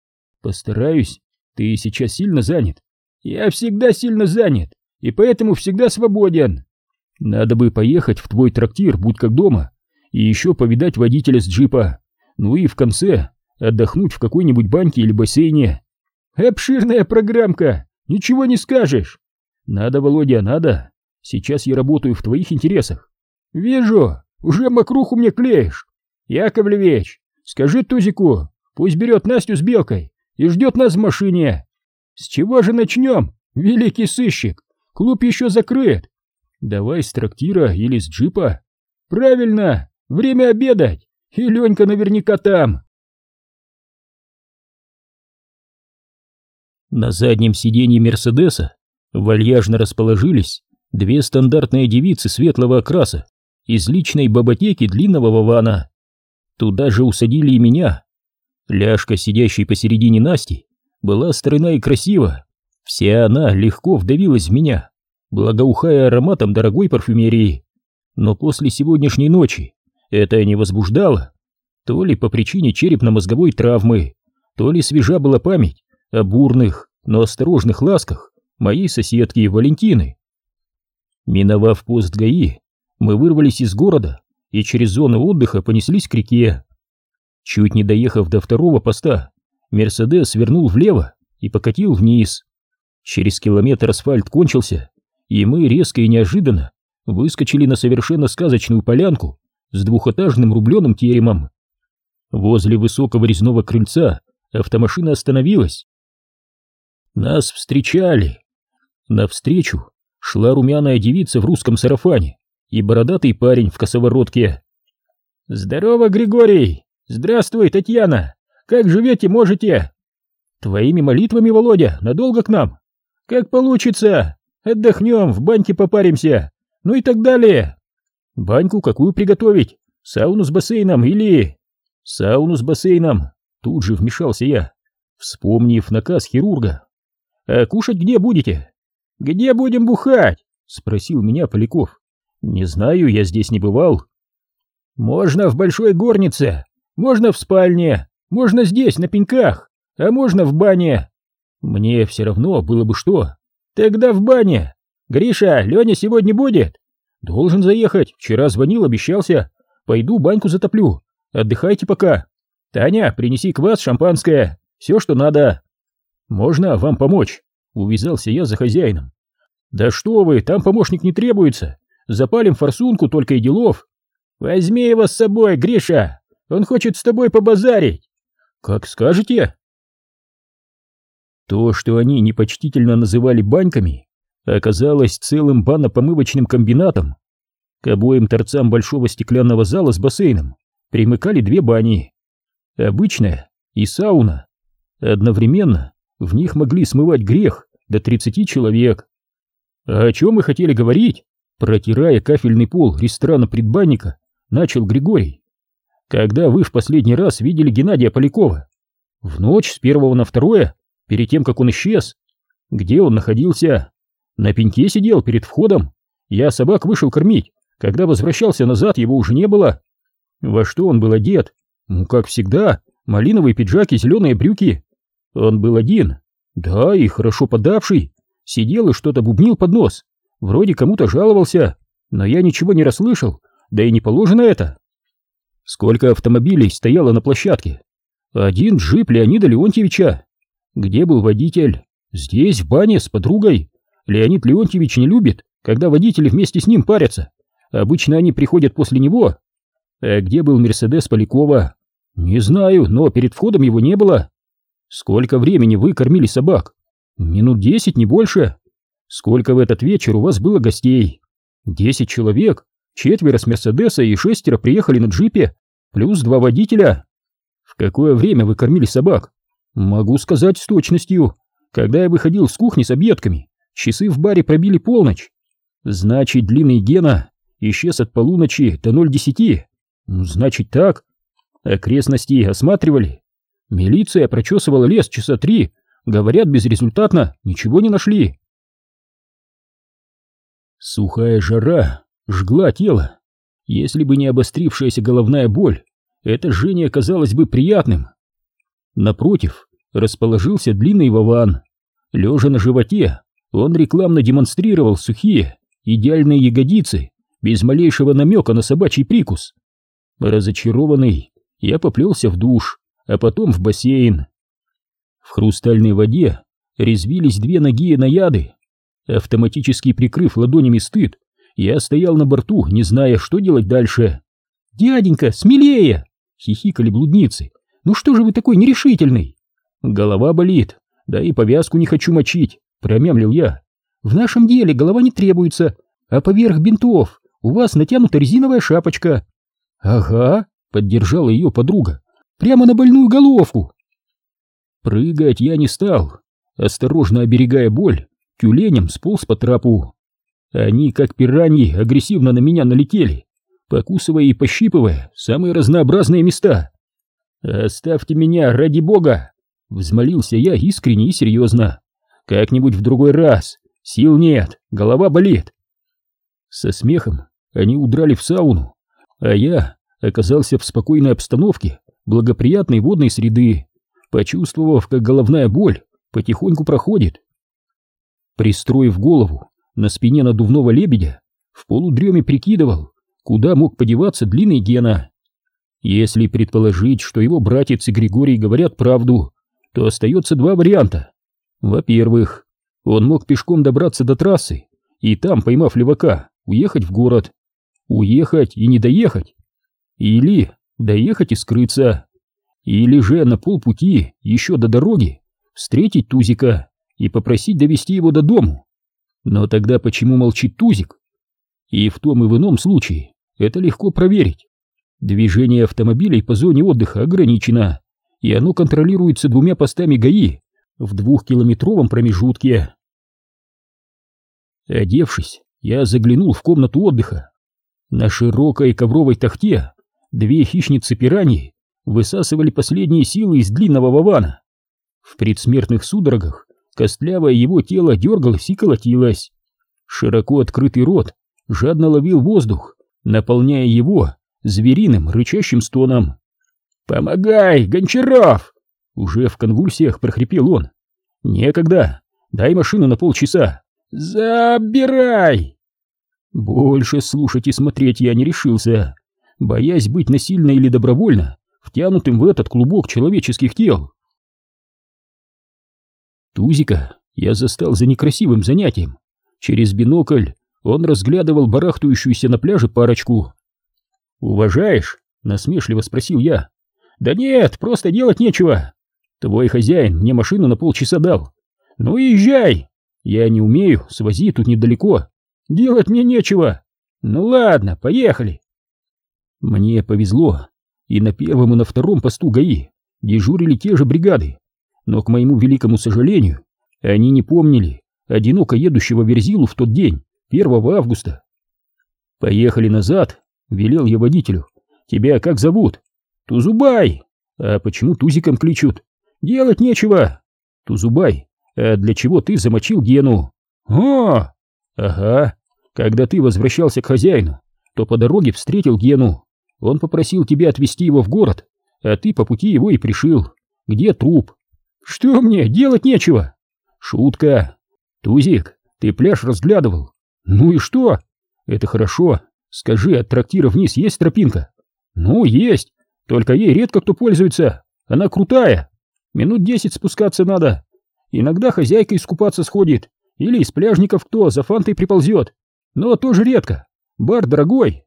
Speaker 1: Постараюсь. Ты сейчас сильно занят. Я всегда сильно занят, и поэтому всегда свободен. Надо бы поехать в твой трактир, будь как дома, и еще повидать водителя с джипа. Ну и в конце отдохнуть в какой-нибудь баньке или бассейне. Обширная программка, ничего не скажешь. Надо, Володя, надо. Сейчас я работаю в твоих интересах. Вижу, уже мокруху мне клеишь. Яковлевич, скажи Тузику, пусть берет Настю с Белкой и ждет нас в машине. С чего же начнем, великий сыщик? Клуб еще закрыт. Давай с трактира или с джипа. Правильно, время обедать, и Ленька наверняка там. На заднем сиденье Мерседеса вальяжно расположились две стандартные девицы светлого окраса из личной баботеки длинного вавана. Туда же усадили и меня. Ляжка, сидящей посередине Насти, была стройна и красива. Вся она легко вдавилась в меня, благоухая ароматом дорогой парфюмерии. Но после сегодняшней ночи это не возбуждало. То ли по причине черепно-мозговой травмы, то ли свежа была память о бурных, но осторожных ласках моей соседки Валентины. Миновав пост ГАИ, мы вырвались из города и через зону отдыха понеслись к реке. Чуть не доехав до второго поста, Мерседес свернул влево и покатил вниз. Через километр асфальт кончился, и мы резко и неожиданно выскочили на совершенно сказочную полянку с двухэтажным рубленым теремом. Возле высокого резного крыльца автомашина остановилась. Нас встречали. Навстречу шла румяная девица в русском сарафане и бородатый парень в косоворотке. «Здорово, Григорий! Здравствуй, Татьяна! Как живете, можете? Твоими молитвами, Володя, надолго к нам? Как получится. Отдохнем, в баньке попаримся. Ну и так далее. Баньку какую приготовить? Сауну с бассейном или... Сауну с бассейном. Тут же вмешался я, вспомнив наказ хирурга. А кушать где будете? Где будем бухать? Спросил меня Поляков. Не знаю, я здесь не бывал. Можно в большой горнице, можно в спальне, можно здесь, на пеньках, а можно в бане. Мне все равно было бы что. Тогда в бане. Гриша, Леня сегодня будет? Должен заехать, вчера звонил, обещался. Пойду баньку затоплю. Отдыхайте пока. Таня, принеси квас, шампанское, все, что надо. Можно вам помочь? Увязался я за хозяином. Да что вы, там помощник не требуется. Запалим форсунку только и делов. Возьми его с собой, Гриша. Он хочет с тобой побазарить. «Как скажете?» То, что они непочтительно называли баньками, оказалось целым банно-помывочным комбинатом. К обоим торцам большого стеклянного зала с бассейном примыкали две бани. Обычная и сауна. Одновременно в них могли смывать грех до 30 человек. А о чем мы хотели говорить? Протирая кафельный пол ресторана предбанника, начал Григорий. Когда вы в последний раз видели Геннадия Полякова? В ночь с первого на второе, перед тем, как он исчез. Где он находился? На пеньке сидел перед входом. Я собак вышел кормить. Когда возвращался назад, его уже не было. Во что он был одет? Ну, как всегда, малиновый пиджак и зеленые брюки. Он был один. Да, и хорошо подавший. Сидел и что-то бубнил под нос. Вроде кому-то жаловался, но я ничего не расслышал, да и не положено это. Сколько автомобилей стояло на площадке? Один джип Леонида Леонтьевича. Где был водитель? Здесь, в бане, с подругой. Леонид Леонтьевич не любит, когда водители вместе с ним парятся. Обычно они приходят после него. А где был Мерседес Полякова? Не знаю, но перед входом его не было. Сколько времени вы кормили собак? Минут десять, не больше. Сколько в этот вечер у вас было гостей? Десять человек.
Speaker 2: Четверо с Мерседеса и шестеро приехали на джипе, плюс два водителя. В какое время вы кормили собак? Могу сказать с точностью. Когда я выходил с кухни с объедками, часы в баре пробили полночь. Значит, длинный Гена исчез от полуночи до 0.10. Ну, значит так. Окрестности осматривали. Милиция прочесывала лес часа три. Говорят, безрезультатно, ничего не нашли. Сухая жара жгла тело. Если бы не обострившаяся головная боль, это жжение казалось бы приятным. Напротив расположился длинный вован. Лежа на животе, он рекламно демонстрировал сухие, идеальные ягодицы, без малейшего намека на собачий прикус. Разочарованный, я поплелся в душ, а потом в бассейн. В хрустальной воде резвились две ноги наяды. Автоматически прикрыв ладонями стыд, я стоял на борту, не зная, что делать дальше. «Дяденька, смелее!» — хихикали блудницы. «Ну что же вы такой нерешительный?» «Голова болит, да и повязку не хочу мочить», — промямлил я. «В нашем деле голова не требуется, а поверх бинтов у вас натянута резиновая шапочка». «Ага», — поддержала ее подруга, — «прямо на больную головку». Прыгать я не стал, осторожно оберегая боль, тюленем сполз по трапу. Они, как пираньи, агрессивно на меня налетели, покусывая и пощипывая самые разнообразные места. «Оставьте меня, ради бога!» — взмолился я искренне и серьезно. «Как-нибудь в другой раз. Сил нет, голова болит». Со смехом они удрали в сауну, а я оказался в спокойной обстановке благоприятной водной среды, почувствовав, как головная боль потихоньку проходит. Пристроив голову на спине надувного лебедя, в полудреме прикидывал, куда мог подеваться длинный Гена. Если предположить, что его братец и Григорий говорят правду, то остается два варианта. Во-первых, он мог пешком добраться до трассы и там, поймав левака, уехать в город. Уехать и не доехать. Или доехать и скрыться. Или же на полпути, еще до дороги, встретить Тузика и попросить довести его до дому. Но тогда почему молчит Тузик? И в том и в ином случае это легко проверить. Движение автомобилей по зоне отдыха ограничено, и оно контролируется двумя постами ГАИ в двухкилометровом промежутке. Одевшись, я заглянул в комнату отдыха. На широкой ковровой тахте две хищницы пираньи высасывали последние силы из длинного вавана. В предсмертных судорогах Костлявое его тело дергалось и колотилось. Широко открытый рот жадно ловил воздух, наполняя его звериным рычащим стоном. «Помогай, Гончаров!» Уже в конвульсиях прохрипел он. «Некогда! Дай машину на полчаса!» «Забирай!» Больше слушать и смотреть я не решился, боясь быть насильно или добровольно втянутым в этот клубок человеческих тел. Тузика я застал за некрасивым занятием. Через бинокль он разглядывал барахтающуюся на пляже парочку. «Уважаешь?» — насмешливо спросил я. «Да нет, просто делать нечего. Твой хозяин мне машину на полчаса дал. Ну езжай! Я не умею, свози тут недалеко. Делать мне нечего. Ну ладно, поехали!» Мне повезло, и на первом и на втором посту ГАИ дежурили те же бригады но, к моему великому сожалению, они не помнили одиноко едущего Верзилу в тот день, 1 августа. «Поехали назад», — велел я водителю. «Тебя как зовут?» «Тузубай!» «А почему Тузиком кличут?» «Делать нечего!» «Тузубай, а для чего ты замочил Гену?» «О!» «Ага, когда ты возвращался к хозяину, то по дороге встретил Гену. Он попросил тебя отвезти его в город, а ты по пути его и пришил. Где труп?» Что мне, делать нечего? Шутка. Тузик, ты пляж разглядывал. Ну и что? Это хорошо. Скажи, от трактира вниз есть тропинка? Ну, есть. Только ей редко кто пользуется. Она крутая. Минут десять спускаться надо. Иногда хозяйка искупаться сходит. Или из пляжников кто за фантой приползет. Но тоже редко. Бар дорогой.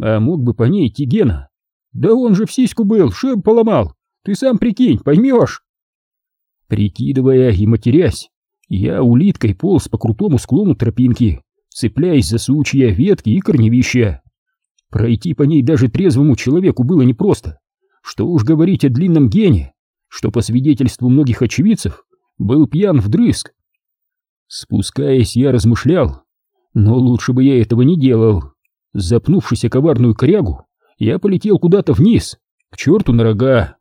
Speaker 2: А мог бы по ней идти Гена. Да он же в сиську был, шею поломал. Ты сам прикинь, поймешь. Прикидывая и матерясь, я улиткой полз по крутому склону тропинки, цепляясь за сучья, ветки и корневища.
Speaker 1: Пройти по ней даже трезвому человеку было непросто. Что уж говорить о длинном гене, что по свидетельству многих очевидцев был пьян вдрызг. Спускаясь, я размышлял, но лучше бы я этого не делал. Запнувшись о коварную корягу, я полетел куда-то вниз, к черту на рога.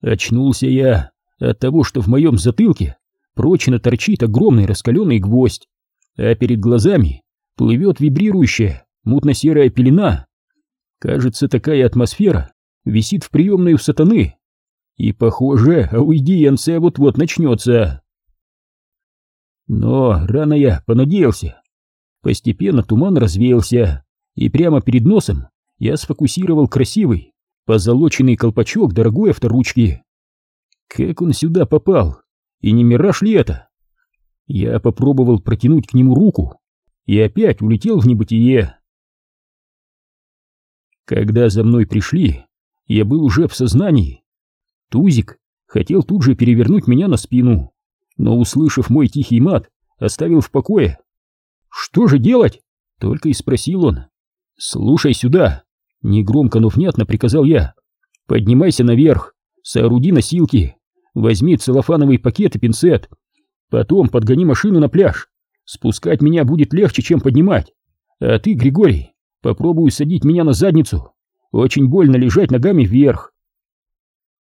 Speaker 1: Очнулся я от того, что в моем затылке прочно торчит огромный раскаленный гвоздь, а перед глазами плывет вибрирующая мутно-серая пелена. Кажется, такая атмосфера висит в приемной у сатаны. И, похоже, аудиенция вот-вот начнется. Но рано я понадеялся. Постепенно туман развеялся, и прямо перед носом я сфокусировал красивый, позолоченный колпачок дорогой авторучки. Как он сюда попал? И не мираж ли это? Я попробовал протянуть к нему руку и опять улетел в небытие. Когда за мной пришли, я был уже в сознании. Тузик хотел тут же перевернуть меня на спину, но, услышав мой тихий мат, оставил в покое. «Что же делать?» — только и спросил он. «Слушай сюда!» — негромко, но внятно приказал я. «Поднимайся наверх, сооруди носилки, возьми целлофановый пакет и пинцет, потом подгони машину на пляж. Спускать меня будет легче, чем поднимать. А ты, Григорий, попробуй садить меня на задницу. Очень больно лежать ногами вверх.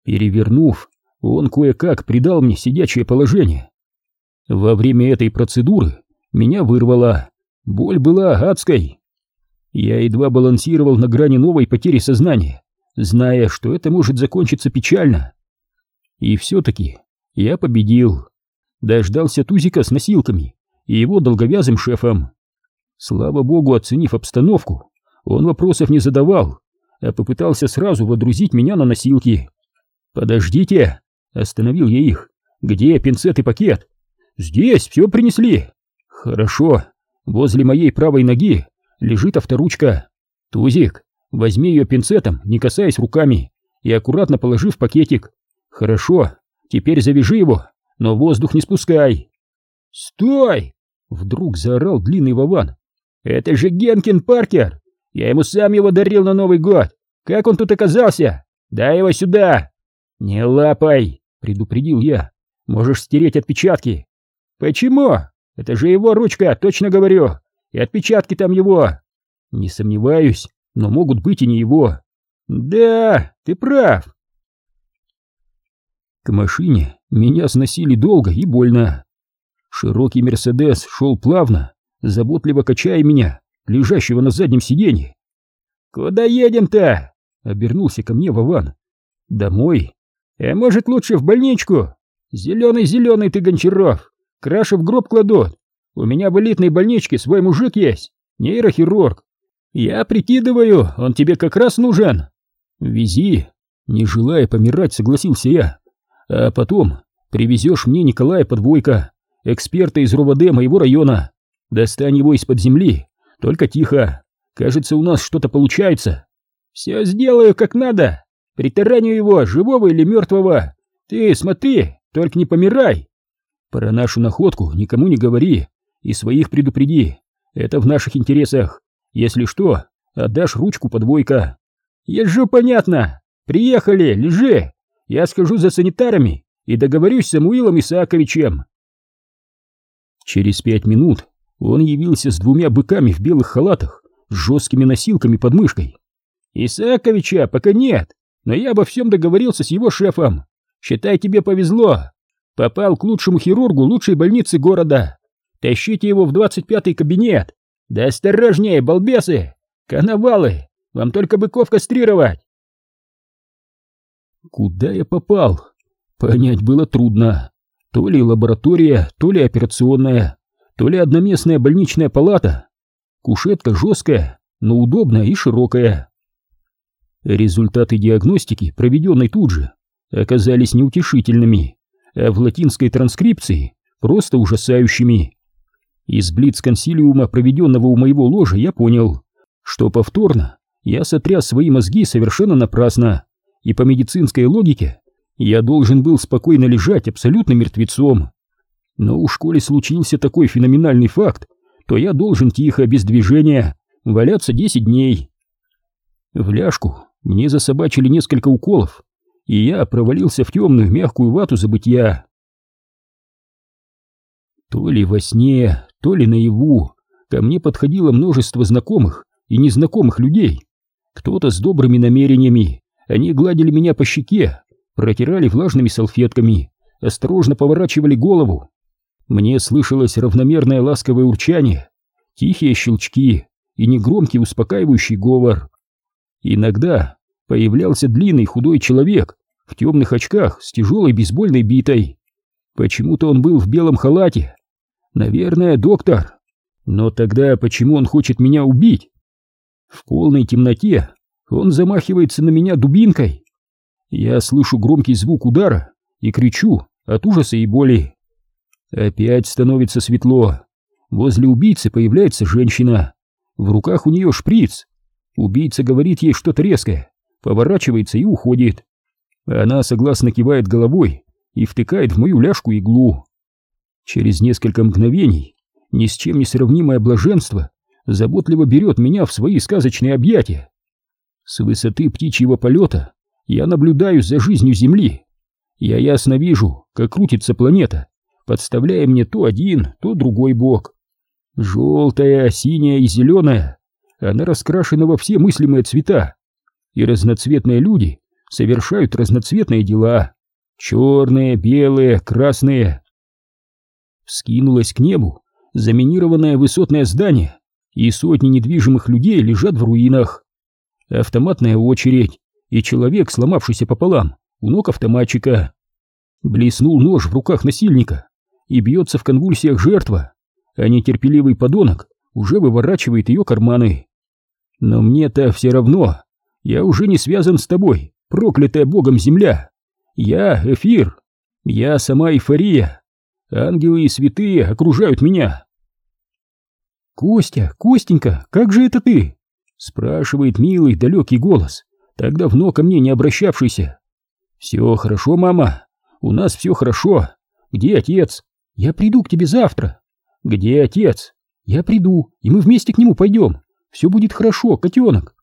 Speaker 1: Перевернув, он кое-как придал мне сидячее положение. Во время этой процедуры меня вырвало. Боль была адской. Я едва балансировал на грани новой потери сознания, зная, что это может закончиться печально. И все-таки я победил. Дождался Тузика с носилками и его долговязым шефом. Слава богу, оценив обстановку, он вопросов не задавал, а попытался сразу водрузить меня на носилки. «Подождите!» — остановил я их. «Где пинцет и пакет?» «Здесь, все принесли!» «Хорошо, возле моей правой ноги лежит авторучка. Тузик, возьми ее пинцетом, не касаясь руками, и аккуратно положи в пакетик. Хорошо, теперь завяжи его, но воздух не спускай». «Стой!» — вдруг заорал длинный Вован. «Это же Генкин Паркер! Я ему сам его дарил на Новый год! Как он тут оказался? Дай его сюда!» «Не лапай!» — предупредил я. «Можешь стереть отпечатки!» «Почему? Это же его ручка, точно говорю! И отпечатки там его!» «Не сомневаюсь, но могут быть и не его!» «Да, ты прав!» К машине меня сносили долго и больно. Широкий Мерседес шел плавно, заботливо качая меня, лежащего на заднем сиденье. «Куда едем-то?» — обернулся ко мне Вован. «Домой. А может, лучше в больничку? Зеленый-зеленый ты, Гончаров, краши в гроб кладут. У меня в элитной больничке свой мужик есть, нейрохирург. Я прикидываю, он тебе как раз нужен. Вези». Не желая помирать, согласился я. А потом привезешь мне Николая Подвойка, эксперта из РОВД моего района. Достань его из-под земли, только тихо. Кажется, у нас что-то получается. Все сделаю как надо. Притараню его, живого или мертвого. Ты смотри, только не помирай. Про нашу находку никому не говори и своих предупреди. Это в наших интересах. Если что, отдашь ручку подвойка. Езжу, понятно. Приехали, лежи. Я схожу за санитарами и договорюсь с Самуилом Исааковичем. Через пять минут он явился с двумя быками в белых халатах, с жесткими носилками под мышкой. «Исааковича пока нет, но я обо всем договорился с его шефом. Считай, тебе повезло. Попал к лучшему хирургу лучшей больницы города. Тащите его в двадцать пятый кабинет. Да осторожнее, балбесы! Коновалы! Вам только быков кастрировать!» Куда я попал? Понять было трудно. То ли лаборатория, то ли операционная, то ли одноместная больничная палата. Кушетка жесткая, но удобная и широкая. Результаты диагностики, проведенной тут же, оказались неутешительными, а в латинской транскрипции просто ужасающими. Из блиц-консилиума, проведенного у моего ложа, я понял, что повторно я сотряс свои мозги совершенно напрасно, и по медицинской логике я должен был спокойно лежать абсолютно мертвецом. Но уж коли случился такой феноменальный факт, то я должен тихо, без движения, валяться десять дней. В ляжку мне засобачили несколько уколов, и я провалился в темную мягкую вату забытья. То ли во сне, то ли наяву ко мне подходило множество знакомых и незнакомых людей. Кто-то с добрыми намерениями, они гладили меня по щеке, протирали влажными салфетками, осторожно поворачивали голову. Мне слышалось равномерное ласковое урчание, тихие щелчки и негромкий успокаивающий говор. Иногда появлялся длинный худой человек в темных очках с тяжелой бейсбольной битой. Почему-то он был в белом халате. Наверное, доктор. Но тогда почему он хочет меня убить? В полной темноте он замахивается на меня дубинкой. Я слышу громкий звук удара и кричу от ужаса и боли. Опять становится светло. Возле убийцы появляется женщина. В руках у нее шприц. Убийца говорит ей что-то резкое, поворачивается и уходит. Она согласно кивает головой и втыкает в мою ляжку иглу. Через несколько мгновений ни с чем не сравнимое блаженство заботливо берет меня в свои сказочные объятия. С высоты птичьего полета я наблюдаю за жизнью Земли. Я ясно вижу, как крутится планета, подставляя мне то один, то другой бок. Желтая, синяя и зеленая, она раскрашена во все мыслимые цвета, и разноцветные люди совершают разноцветные дела. Черные, белые, красные. Вскинулось к небу заминированное высотное здание, и сотни недвижимых людей лежат в руинах. Автоматная очередь, и человек, сломавшийся пополам, у ног автоматчика. Блеснул нож в руках насильника, и бьется в конвульсиях жертва, а нетерпеливый подонок уже выворачивает ее карманы. Но мне-то все равно, я уже не связан с тобой, проклятая богом земля. Я эфир, я сама эйфория. Ангелы и святые окружают меня. «Костя, Костенька, как же это ты?» Спрашивает милый далекий голос, так давно ко мне не обращавшийся. «Все хорошо, мама, у нас все хорошо. Где отец? Я приду к тебе завтра. Где отец? Я приду, и мы вместе к нему пойдем. Все будет хорошо, котенок.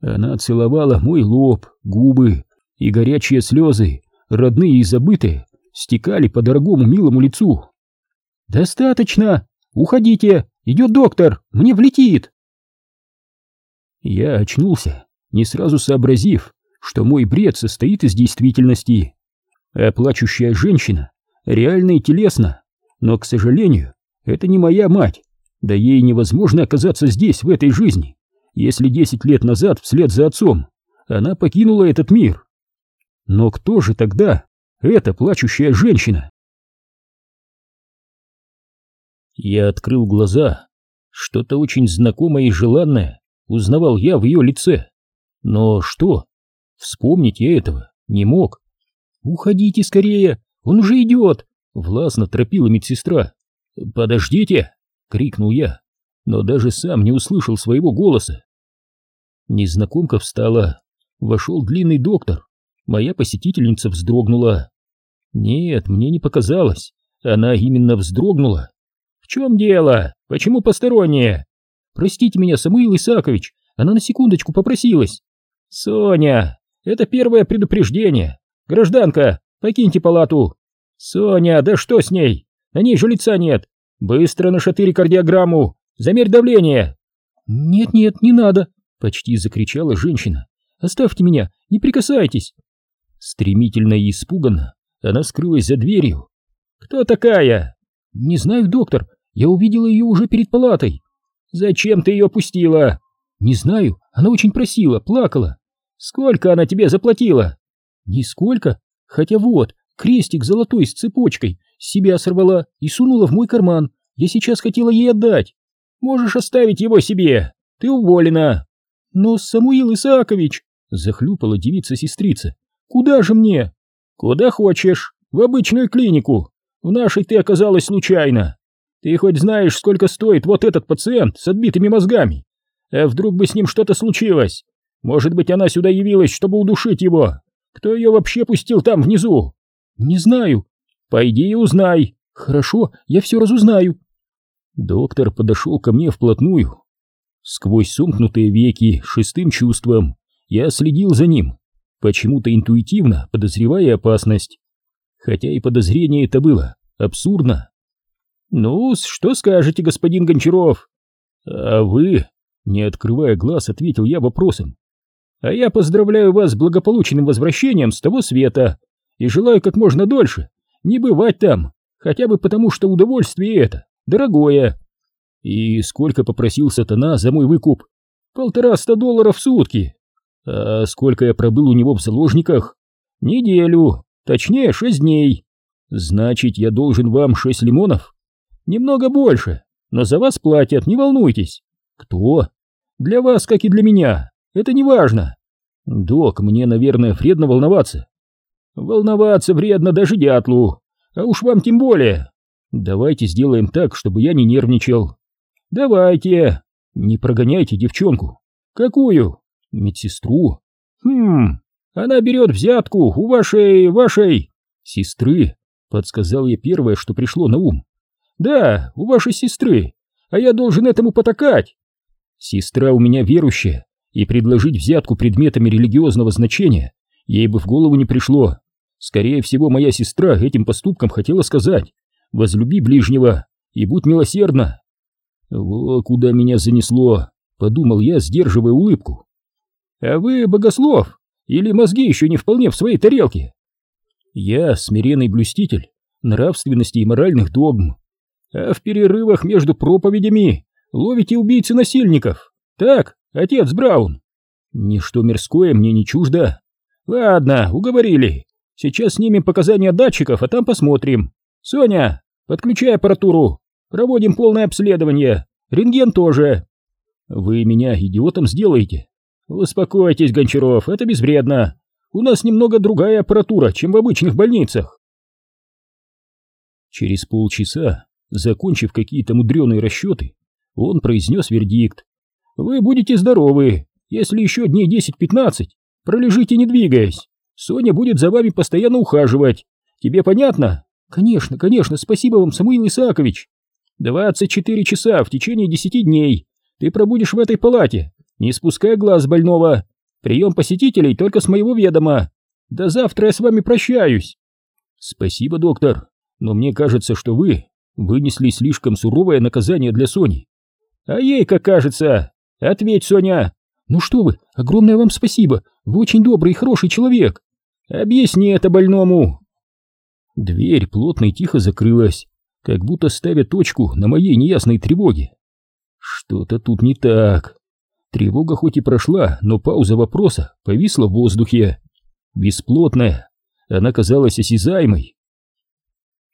Speaker 1: Она целовала мой лоб, губы, и горячие слезы, родные и забытые, стекали по дорогому милому лицу. «Достаточно! Уходите! Идет доктор! Мне влетит!» Я очнулся, не сразу сообразив, что мой бред состоит из действительности. А плачущая женщина реально и телесно, но, к сожалению, это не моя мать, да ей невозможно оказаться здесь, в этой жизни, если десять лет назад, вслед за отцом, она покинула этот мир. Но кто же тогда эта плачущая женщина? Я открыл глаза. Что-то очень знакомое и желанное узнавал я в ее лице. Но что? Вспомнить я этого не мог. «Уходите скорее, он уже идет!» — властно торопила медсестра. «Подождите!» — крикнул я, но даже сам не услышал своего голоса. Незнакомка встала, вошел длинный доктор, моя посетительница вздрогнула. Нет, мне не показалось, она именно вздрогнула. «В чем дело? Почему посторонняя?» «Простите меня, Самуил Исакович, она на секундочку попросилась». «Соня, это первое предупреждение. Гражданка, покиньте палату». «Соня, да что с ней? На ней же лица нет. Быстро на шатыре кардиограмму. Замерь давление». «Нет-нет, не надо», — почти закричала женщина. «Оставьте меня, не прикасайтесь». Стремительно и испуганно она скрылась за дверью. «Кто такая?» «Не знаю, доктор. Я увидела ее уже перед палатой». «Зачем ты ее пустила?» «Не знаю. Она очень просила, плакала». «Сколько она тебе заплатила?» «Нисколько. Хотя вот, крестик золотой с цепочкой себя сорвала и сунула в мой карман. Я сейчас хотела ей отдать. Можешь оставить его себе. Ты уволена». «Но, Самуил Исаакович!» — захлюпала девица-сестрица. «Куда же мне?» «Куда хочешь. В обычную клинику. В нашей ты оказалась случайно. Ты хоть знаешь, сколько стоит вот этот пациент с отбитыми мозгами? А вдруг бы с ним что-то случилось? Может быть, она сюда явилась, чтобы удушить его? Кто ее вообще пустил там внизу?» «Не знаю». «Пойди и узнай». «Хорошо, я все разузнаю». Доктор подошел ко мне вплотную. Сквозь сомкнутые веки шестым чувством я следил за ним, почему-то интуитивно подозревая опасность. Хотя и подозрение это было абсурдно. «Ну, что скажете, господин Гончаров?» «А вы?» — не открывая глаз, ответил я вопросом. «А я поздравляю вас с благополучным возвращением с того света и желаю как можно дольше не бывать там, хотя бы потому, что удовольствие это дорогое». «И сколько попросил сатана за мой выкуп?» «Полтораста долларов в сутки». «А сколько я пробыл у него в заложниках?» «Неделю, точнее шесть дней». «Значит, я должен вам шесть лимонов?» «Немного больше, но за вас платят, не волнуйтесь». «Кто?» «Для вас, как и для меня, это не важно». «Док, мне, наверное, вредно волноваться». «Волноваться вредно даже дятлу, а уж вам тем более. Давайте сделаем так, чтобы я не нервничал». «Давайте!» «Не прогоняйте девчонку». «Какую?» «Медсестру». «Хм, она берет взятку у вашей... вашей...» «Сестры», — подсказал я первое, что пришло на ум. «Да, у вашей сестры, а я должен этому потакать». «Сестра у меня верующая, и предложить взятку предметами религиозного значения ей бы в голову не пришло. Скорее всего, моя сестра этим поступком хотела сказать «возлюби ближнего и будь милосердна». «Во куда меня занесло», — подумал я, сдерживая улыбку. «А вы богослов? Или мозги еще не вполне в своей тарелке?» «Я смиренный блюститель нравственности и моральных догм. А в перерывах между проповедями ловите убийцы-насильников. Так, отец Браун?» «Ничто мирское мне не чуждо». «Ладно, уговорили. Сейчас снимем показания датчиков, а там посмотрим. Соня, подключай аппаратуру. Проводим полное обследование. Рентген тоже. Вы меня идиотом сделаете? Успокойтесь, Гончаров, это безвредно. У нас немного другая аппаратура, чем в обычных больницах. Через полчаса, закончив какие-то мудреные расчеты, он произнес вердикт. Вы будете здоровы, если еще дней 10-15 пролежите не двигаясь. Соня будет за вами постоянно ухаживать. Тебе понятно? Конечно, конечно, спасибо вам, Самуил Исаакович. Двадцать четыре часа в течение десяти дней ты пробудешь в этой палате, не спуская глаз больного. Прием посетителей только с моего ведома. До завтра я с вами прощаюсь. Спасибо, доктор, но мне кажется, что вы вынесли слишком суровое наказание для Сони. А ей как кажется? Ответь, Соня. Ну что вы, огромное вам спасибо. Вы очень добрый и хороший человек. Объясни это больному. Дверь плотно и тихо закрылась как будто ставя точку на моей неясной тревоге. Что-то тут не так. Тревога хоть и прошла, но пауза вопроса повисла в воздухе. Бесплотная, она казалась осязаемой.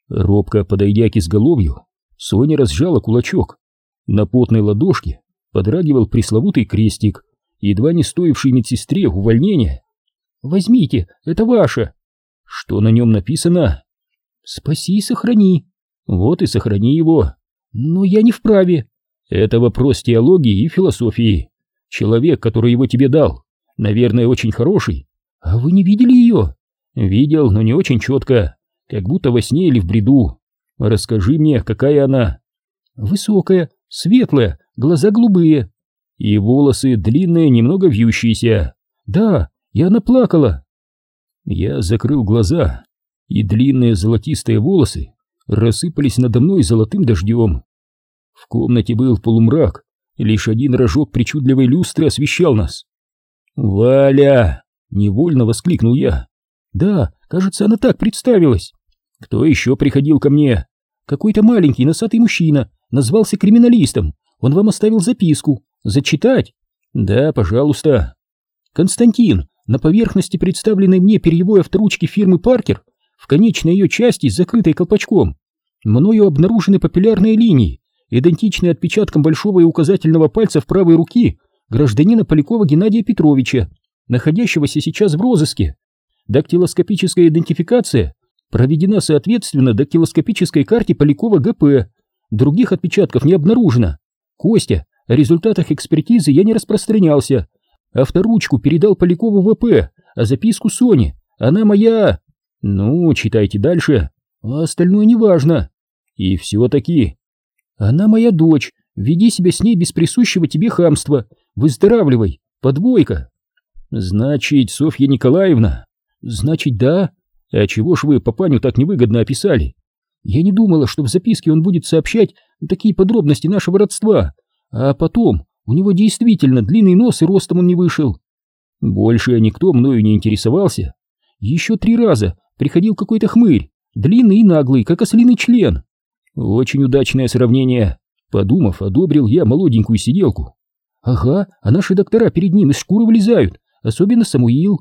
Speaker 1: Робко подойдя к изголовью, Соня разжала кулачок. На потной ладошке подрагивал пресловутый крестик, едва не стоивший медсестре увольнения. «Возьмите, это ваше!» «Что на нем написано?» «Спаси и сохрани!» Вот и сохрани его. Но я не вправе. Это вопрос теологии и философии. Человек, который его тебе дал, наверное, очень хороший. А вы не видели ее? Видел, но не очень четко, как будто во сне или в бреду. Расскажи мне, какая она? Высокая, светлая, глаза голубые. И волосы длинные, немного вьющиеся. Да, и она плакала. Я закрыл глаза, и длинные золотистые волосы рассыпались надо мной золотым дождем. В комнате был полумрак, лишь один рожок причудливой люстры освещал нас. «Валя!» — невольно воскликнул я. «Да, кажется, она так представилась. Кто еще приходил ко мне? Какой-то маленький носатый мужчина, назвался криминалистом. Он вам оставил записку. Зачитать?» «Да, пожалуйста». «Константин, на поверхности представленной мне перьевой авторучки фирмы «Паркер» в конечной ее части, закрытой колпачком, мною обнаружены папиллярные линии, идентичные отпечаткам большого и указательного пальцев правой руки гражданина Полякова Геннадия Петровича, находящегося сейчас в розыске. Дактилоскопическая идентификация проведена соответственно дактилоскопической карте Полякова ГП. Других отпечатков не обнаружено. Костя, о результатах экспертизы я не распространялся. Авторучку передал Полякову ВП, а записку Соне. Она моя... Ну, читайте дальше, а остальное неважно. И все-таки... Она моя дочь,
Speaker 2: Веди себя с ней без присущего тебе хамства. Выздоравливай. Подвойка.
Speaker 1: Значит, Софья Николаевна?
Speaker 2: Значит, да.
Speaker 1: А чего ж вы папаню так невыгодно описали?
Speaker 2: Я не думала, что в записке он будет сообщать такие подробности нашего родства. А потом, у него действительно длинный нос и ростом он не вышел.
Speaker 1: Больше никто мною не интересовался.
Speaker 2: Еще три раза приходил какой-то хмырь, длинный и наглый, как ослиный член.
Speaker 1: Очень удачное сравнение. Подумав, одобрил я молоденькую сиделку.
Speaker 2: Ага, а наши доктора перед ним из шкуры вылезают, особенно Самуил.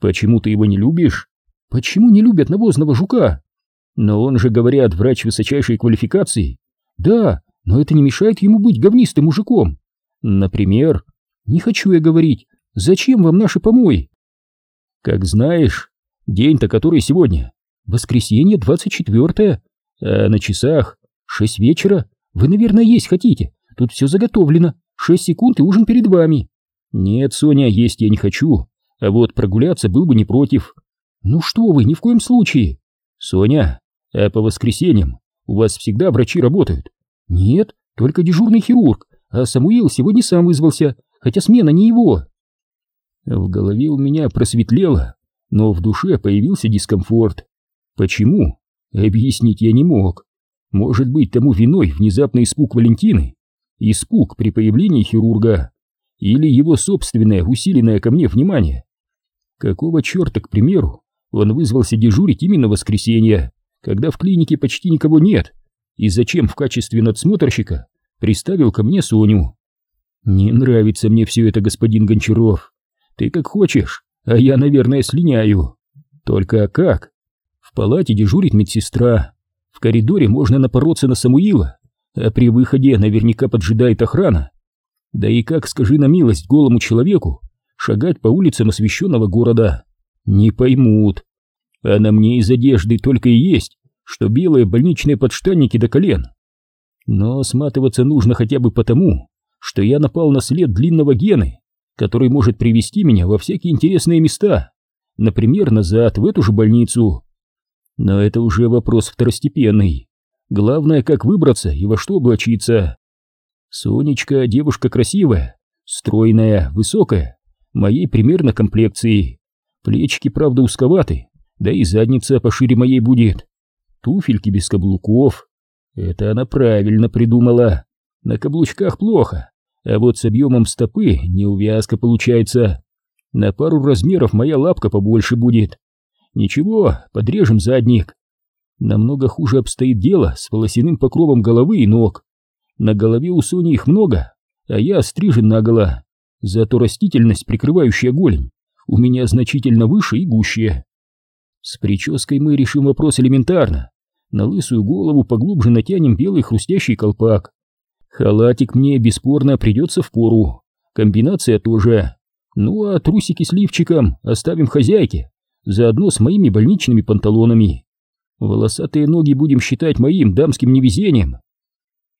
Speaker 1: Почему ты его не любишь?
Speaker 2: Почему не любят навозного жука?
Speaker 1: Но он же, говорят, врач высочайшей квалификации.
Speaker 2: Да, но это не мешает ему быть говнистым мужиком.
Speaker 1: Например?
Speaker 2: Не хочу я говорить. Зачем вам наши помои?
Speaker 1: Как знаешь, день-то который сегодня?
Speaker 2: Воскресенье, двадцать четвертое.
Speaker 1: А на часах?
Speaker 2: Шесть вечера. Вы, наверное, есть хотите. Тут все заготовлено. Шесть секунд и ужин перед вами.
Speaker 1: Нет, Соня, есть я не хочу. А вот прогуляться был бы не против.
Speaker 2: Ну что вы, ни в коем случае.
Speaker 1: Соня, а по воскресеньям у вас всегда врачи работают?
Speaker 2: Нет, только дежурный хирург, а Самуил сегодня сам вызвался, хотя смена не его.
Speaker 1: В голове у меня просветлело, но в душе появился дискомфорт. Почему? Объяснить я не мог. Может быть, тому виной внезапный испуг Валентины? Испуг при появлении хирурга? Или его собственное усиленное ко мне внимание? Какого черта, к примеру, он вызвался дежурить именно в воскресенье, когда в клинике почти никого нет? И зачем в качестве надсмотрщика приставил ко мне Соню? Не нравится мне все это, господин Гончаров. Ты как хочешь, а я, наверное, слиняю. Только как? Палате дежурит медсестра. В коридоре можно напороться на Самуила, а при выходе наверняка поджидает охрана. Да и как, скажи на милость, голому человеку шагать по улицам освещенного города? Не поймут. А на мне из одежды только и есть, что белые больничные подштанники до колен. Но сматываться нужно хотя бы потому, что я напал на след длинного гены, который может привести меня во всякие интересные места, например, назад, в эту же больницу. Но это уже вопрос второстепенный. Главное, как выбраться и во что облачиться. Сонечка девушка красивая, стройная, высокая, моей примерно комплекции. Плечики, правда, узковаты, да и задница пошире моей будет. Туфельки без каблуков. Это она правильно придумала. На каблучках плохо, а вот с объемом стопы неувязка получается. На пару размеров моя лапка побольше будет. Ничего, подрежем задник. Намного хуже обстоит дело с волосяным покровом головы и ног. На голове у Сони их много, а я стрижен наголо. Зато растительность, прикрывающая голень, у меня значительно выше и гуще. С прической мы решим вопрос элементарно. На лысую голову поглубже натянем белый хрустящий колпак. Халатик мне бесспорно придется в пору. Комбинация тоже. Ну а трусики с лифчиком оставим хозяйке, заодно с моими больничными панталонами. Волосатые ноги будем считать моим дамским невезением.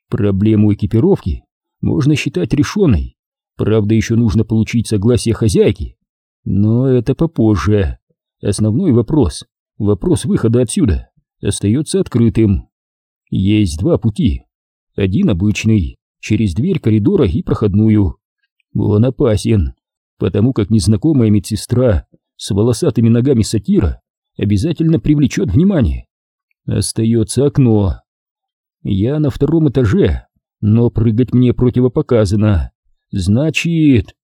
Speaker 1: Проблему экипировки можно считать решенной. Правда, еще нужно получить согласие хозяйки. Но это попозже. Основной вопрос, вопрос выхода отсюда, остается открытым. Есть два пути. Один обычный, через дверь коридора и проходную. Он опасен, потому как незнакомая медсестра с волосатыми ногами сатира обязательно привлечет внимание. Остается окно. Я на втором этаже, но прыгать мне противопоказано. Значит...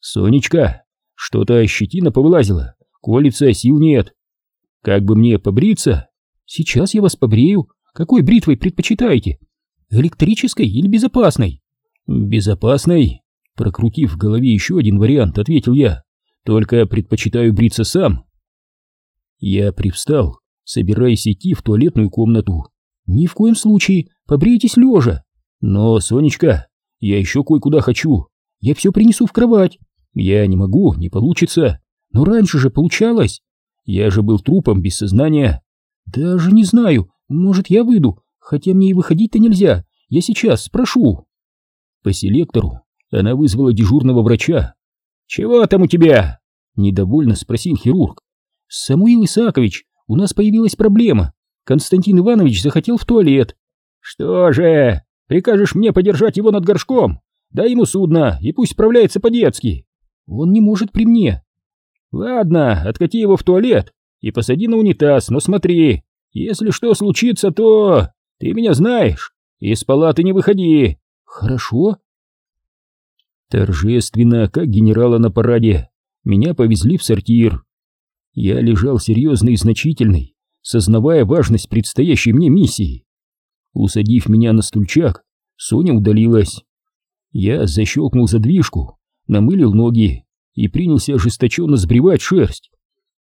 Speaker 1: Сонечка, что-то щетина повылазила, колется, сил нет. Как бы мне побриться?
Speaker 2: Сейчас я вас побрею. Какой бритвой предпочитаете? Электрической или безопасной?
Speaker 1: Безопасной? Прокрутив в голове еще один вариант, ответил я. Только предпочитаю бриться сам. Я привстал, собираясь идти в туалетную комнату.
Speaker 2: Ни в коем случае, побрейтесь лежа.
Speaker 1: Но, Сонечка, я еще кое-куда хочу.
Speaker 2: Я все принесу в кровать.
Speaker 1: Я не могу, не получится.
Speaker 2: Но раньше же получалось.
Speaker 1: Я же был трупом без сознания.
Speaker 2: Даже не знаю, может я выйду, хотя мне и выходить-то нельзя. Я сейчас спрошу.
Speaker 1: По селектору она вызвала дежурного врача. «Чего там у тебя?» — недовольно спросил хирург.
Speaker 2: «Самуил Исаакович, у нас появилась проблема. Константин Иванович захотел в туалет».
Speaker 3: «Что же,
Speaker 1: Прикажешь мне подержать его над горшком? Дай ему судно, и пусть справляется по-детски.
Speaker 2: Он не может при мне.
Speaker 1: Ладно, откати его в туалет и посади на унитаз, но смотри, если что случится, то... Ты меня знаешь, из палаты не выходи.
Speaker 2: Хорошо.
Speaker 1: Торжественно, как генерала на параде, меня повезли в сортир. Я лежал серьезный и значительный, сознавая важность предстоящей мне миссии. Усадив меня на стульчак, Соня удалилась. Я защелкнул задвижку, намылил ноги и принялся ожесточенно сбривать шерсть.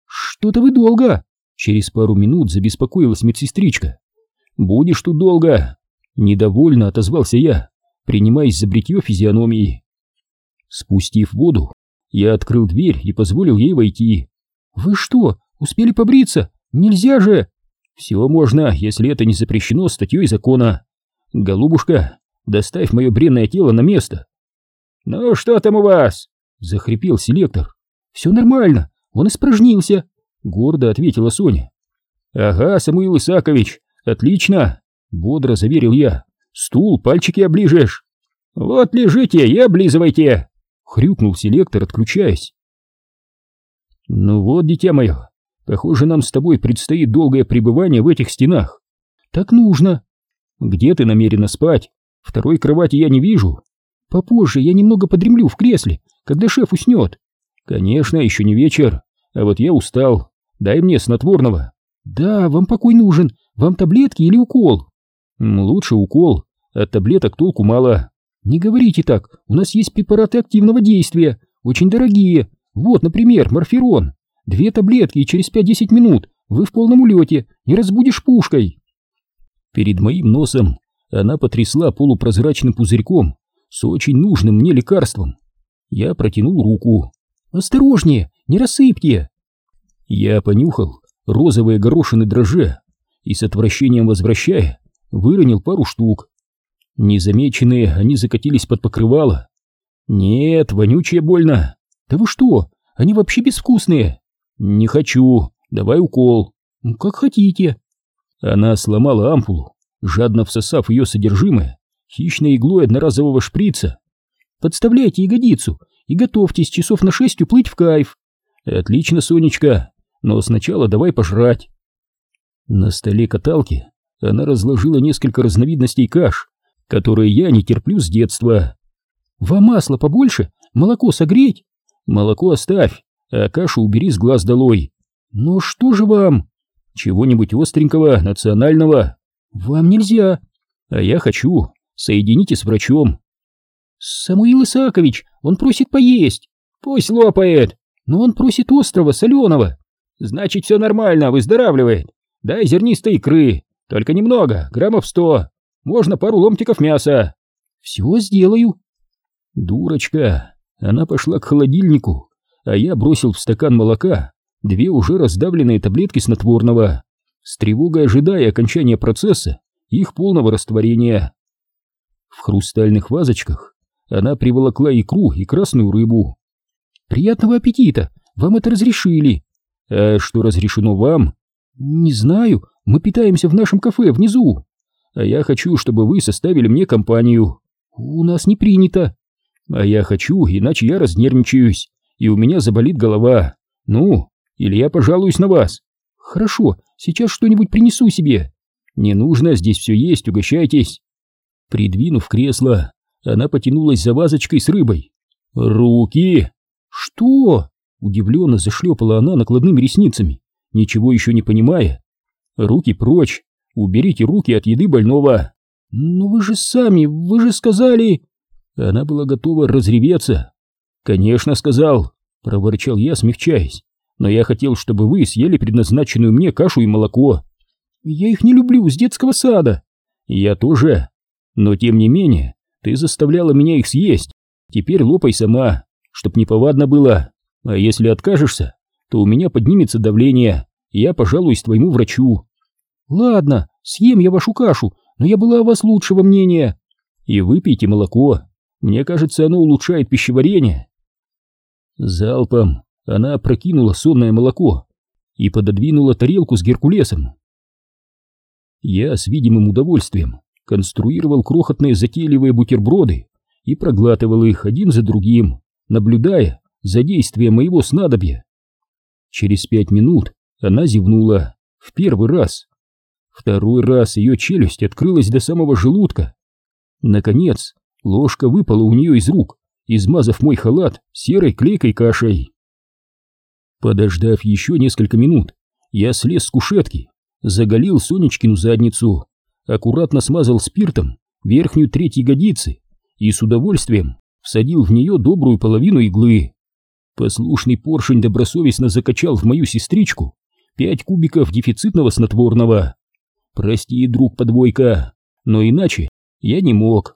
Speaker 2: «Что-то вы долго!» Через пару минут забеспокоилась медсестричка.
Speaker 1: «Будешь тут долго!» Недовольно отозвался я, принимаясь за бритье физиономии. Спустив воду, я открыл дверь и позволил ей войти.
Speaker 2: «Вы что, успели побриться? Нельзя же!»
Speaker 1: «Все можно, если это не запрещено статьей закона. Голубушка, доставь мое бренное тело на место». «Ну что там у вас?» — захрипел селектор.
Speaker 2: «Все нормально, он испражнился», — гордо ответила Соня.
Speaker 1: «Ага, Самуил Исакович, отлично!» — бодро заверил я. «Стул, пальчики оближешь». «Вот лежите и облизывайте!» — хрюкнул селектор, отключаясь. «Ну вот, дитя мое, похоже, нам с тобой предстоит долгое пребывание в этих стенах.
Speaker 2: Так нужно.
Speaker 1: Где ты намерена спать? Второй кровати я не вижу.
Speaker 2: Попозже я немного подремлю в кресле, когда шеф уснет.
Speaker 1: Конечно, еще не вечер, а вот я устал. Дай мне снотворного.
Speaker 2: Да, вам покой нужен. Вам таблетки или укол?
Speaker 1: Лучше укол. От таблеток толку мало.
Speaker 2: Не говорите так, у нас есть препараты активного действия, очень дорогие. Вот, например, морфирон. Две таблетки, и через 5-10 минут вы в полном улете, не разбудишь пушкой.
Speaker 1: Перед моим носом она потрясла полупрозрачным пузырьком с очень нужным мне лекарством. Я протянул руку.
Speaker 2: «Осторожнее, не рассыпьте!»
Speaker 1: Я понюхал розовые горошины дрожжа и с отвращением возвращая, выронил пару штук. Незамеченные они закатились под покрывало. Нет, вонючее больно.
Speaker 2: Да вы что, они вообще безвкусные.
Speaker 1: Не хочу, давай укол.
Speaker 2: Как хотите.
Speaker 1: Она сломала ампулу, жадно всосав ее содержимое хищной иглой одноразового шприца.
Speaker 2: Подставляйте ягодицу и готовьтесь часов на шесть уплыть в кайф.
Speaker 1: Отлично, Сонечка, но сначала давай пожрать. На столе каталки она разложила несколько разновидностей каш, которые я не терплю с детства.
Speaker 2: Вам масло побольше? Молоко согреть?
Speaker 1: Молоко оставь, а кашу убери с глаз долой.
Speaker 2: Но что же вам?
Speaker 1: Чего-нибудь остренького, национального.
Speaker 2: Вам нельзя.
Speaker 1: А я хочу. Соедините с врачом.
Speaker 2: Самуил Исаакович, он просит поесть.
Speaker 1: Пусть лопает.
Speaker 2: Но он просит острого, соленого.
Speaker 1: Значит, все нормально, выздоравливает. Дай зернистой икры, только немного, граммов сто. Можно пару ломтиков мяса.
Speaker 2: Все сделаю.
Speaker 1: Дурочка. Она пошла к холодильнику, а я бросил в стакан молока две уже раздавленные таблетки снотворного, с тревогой ожидая окончания процесса их полного растворения. В хрустальных вазочках она приволокла икру и красную рыбу.
Speaker 2: «Приятного аппетита! Вам это разрешили!»
Speaker 1: «А что разрешено вам?»
Speaker 2: «Не знаю, мы питаемся в нашем кафе внизу.
Speaker 1: А я хочу, чтобы вы составили мне компанию».
Speaker 2: «У нас не принято».
Speaker 1: «А я хочу, иначе я разнервничаюсь, и у меня заболит голова. Ну, или я пожалуюсь на вас».
Speaker 2: «Хорошо, сейчас что-нибудь принесу себе».
Speaker 1: «Не нужно, здесь все есть, угощайтесь». Придвинув кресло, она потянулась за вазочкой с рыбой. «Руки!»
Speaker 2: «Что?»
Speaker 1: — удивленно зашлепала она накладными ресницами, ничего еще не понимая. «Руки прочь! Уберите руки от еды больного!»
Speaker 2: «Но вы же сами, вы же сказали...»
Speaker 1: Она была готова разреветься. «Конечно, сказал!» — проворчал я, смягчаясь. «Но я хотел, чтобы вы съели предназначенную мне кашу и молоко».
Speaker 2: «Я их не люблю, с детского сада».
Speaker 1: «Я тоже. Но тем не менее, ты заставляла меня их съесть. Теперь лопай сама, чтоб неповадно было. А если откажешься, то у меня поднимется давление, я пожалуюсь твоему врачу.
Speaker 2: Ладно, съем я вашу кашу, но я была о вас лучшего мнения.
Speaker 1: И выпейте молоко. Мне кажется, оно улучшает пищеварение. Залпом она опрокинула сонное молоко и пододвинула тарелку с геркулесом. Я с видимым удовольствием конструировал крохотные затейливые бутерброды и проглатывал их один за другим, наблюдая за действием моего снадобья. Через пять минут она зевнула в первый раз. Второй раз ее челюсть открылась до самого желудка. Наконец, ложка выпала у нее из рук, измазав мой халат серой клейкой кашей. Подождав еще несколько минут, я слез с кушетки, заголил Сонечкину задницу, аккуратно смазал спиртом верхнюю треть ягодицы и с удовольствием всадил в нее добрую половину иглы. Послушный поршень добросовестно закачал в мою сестричку пять кубиков дефицитного снотворного. Прости, друг подвойка, но иначе я не мог.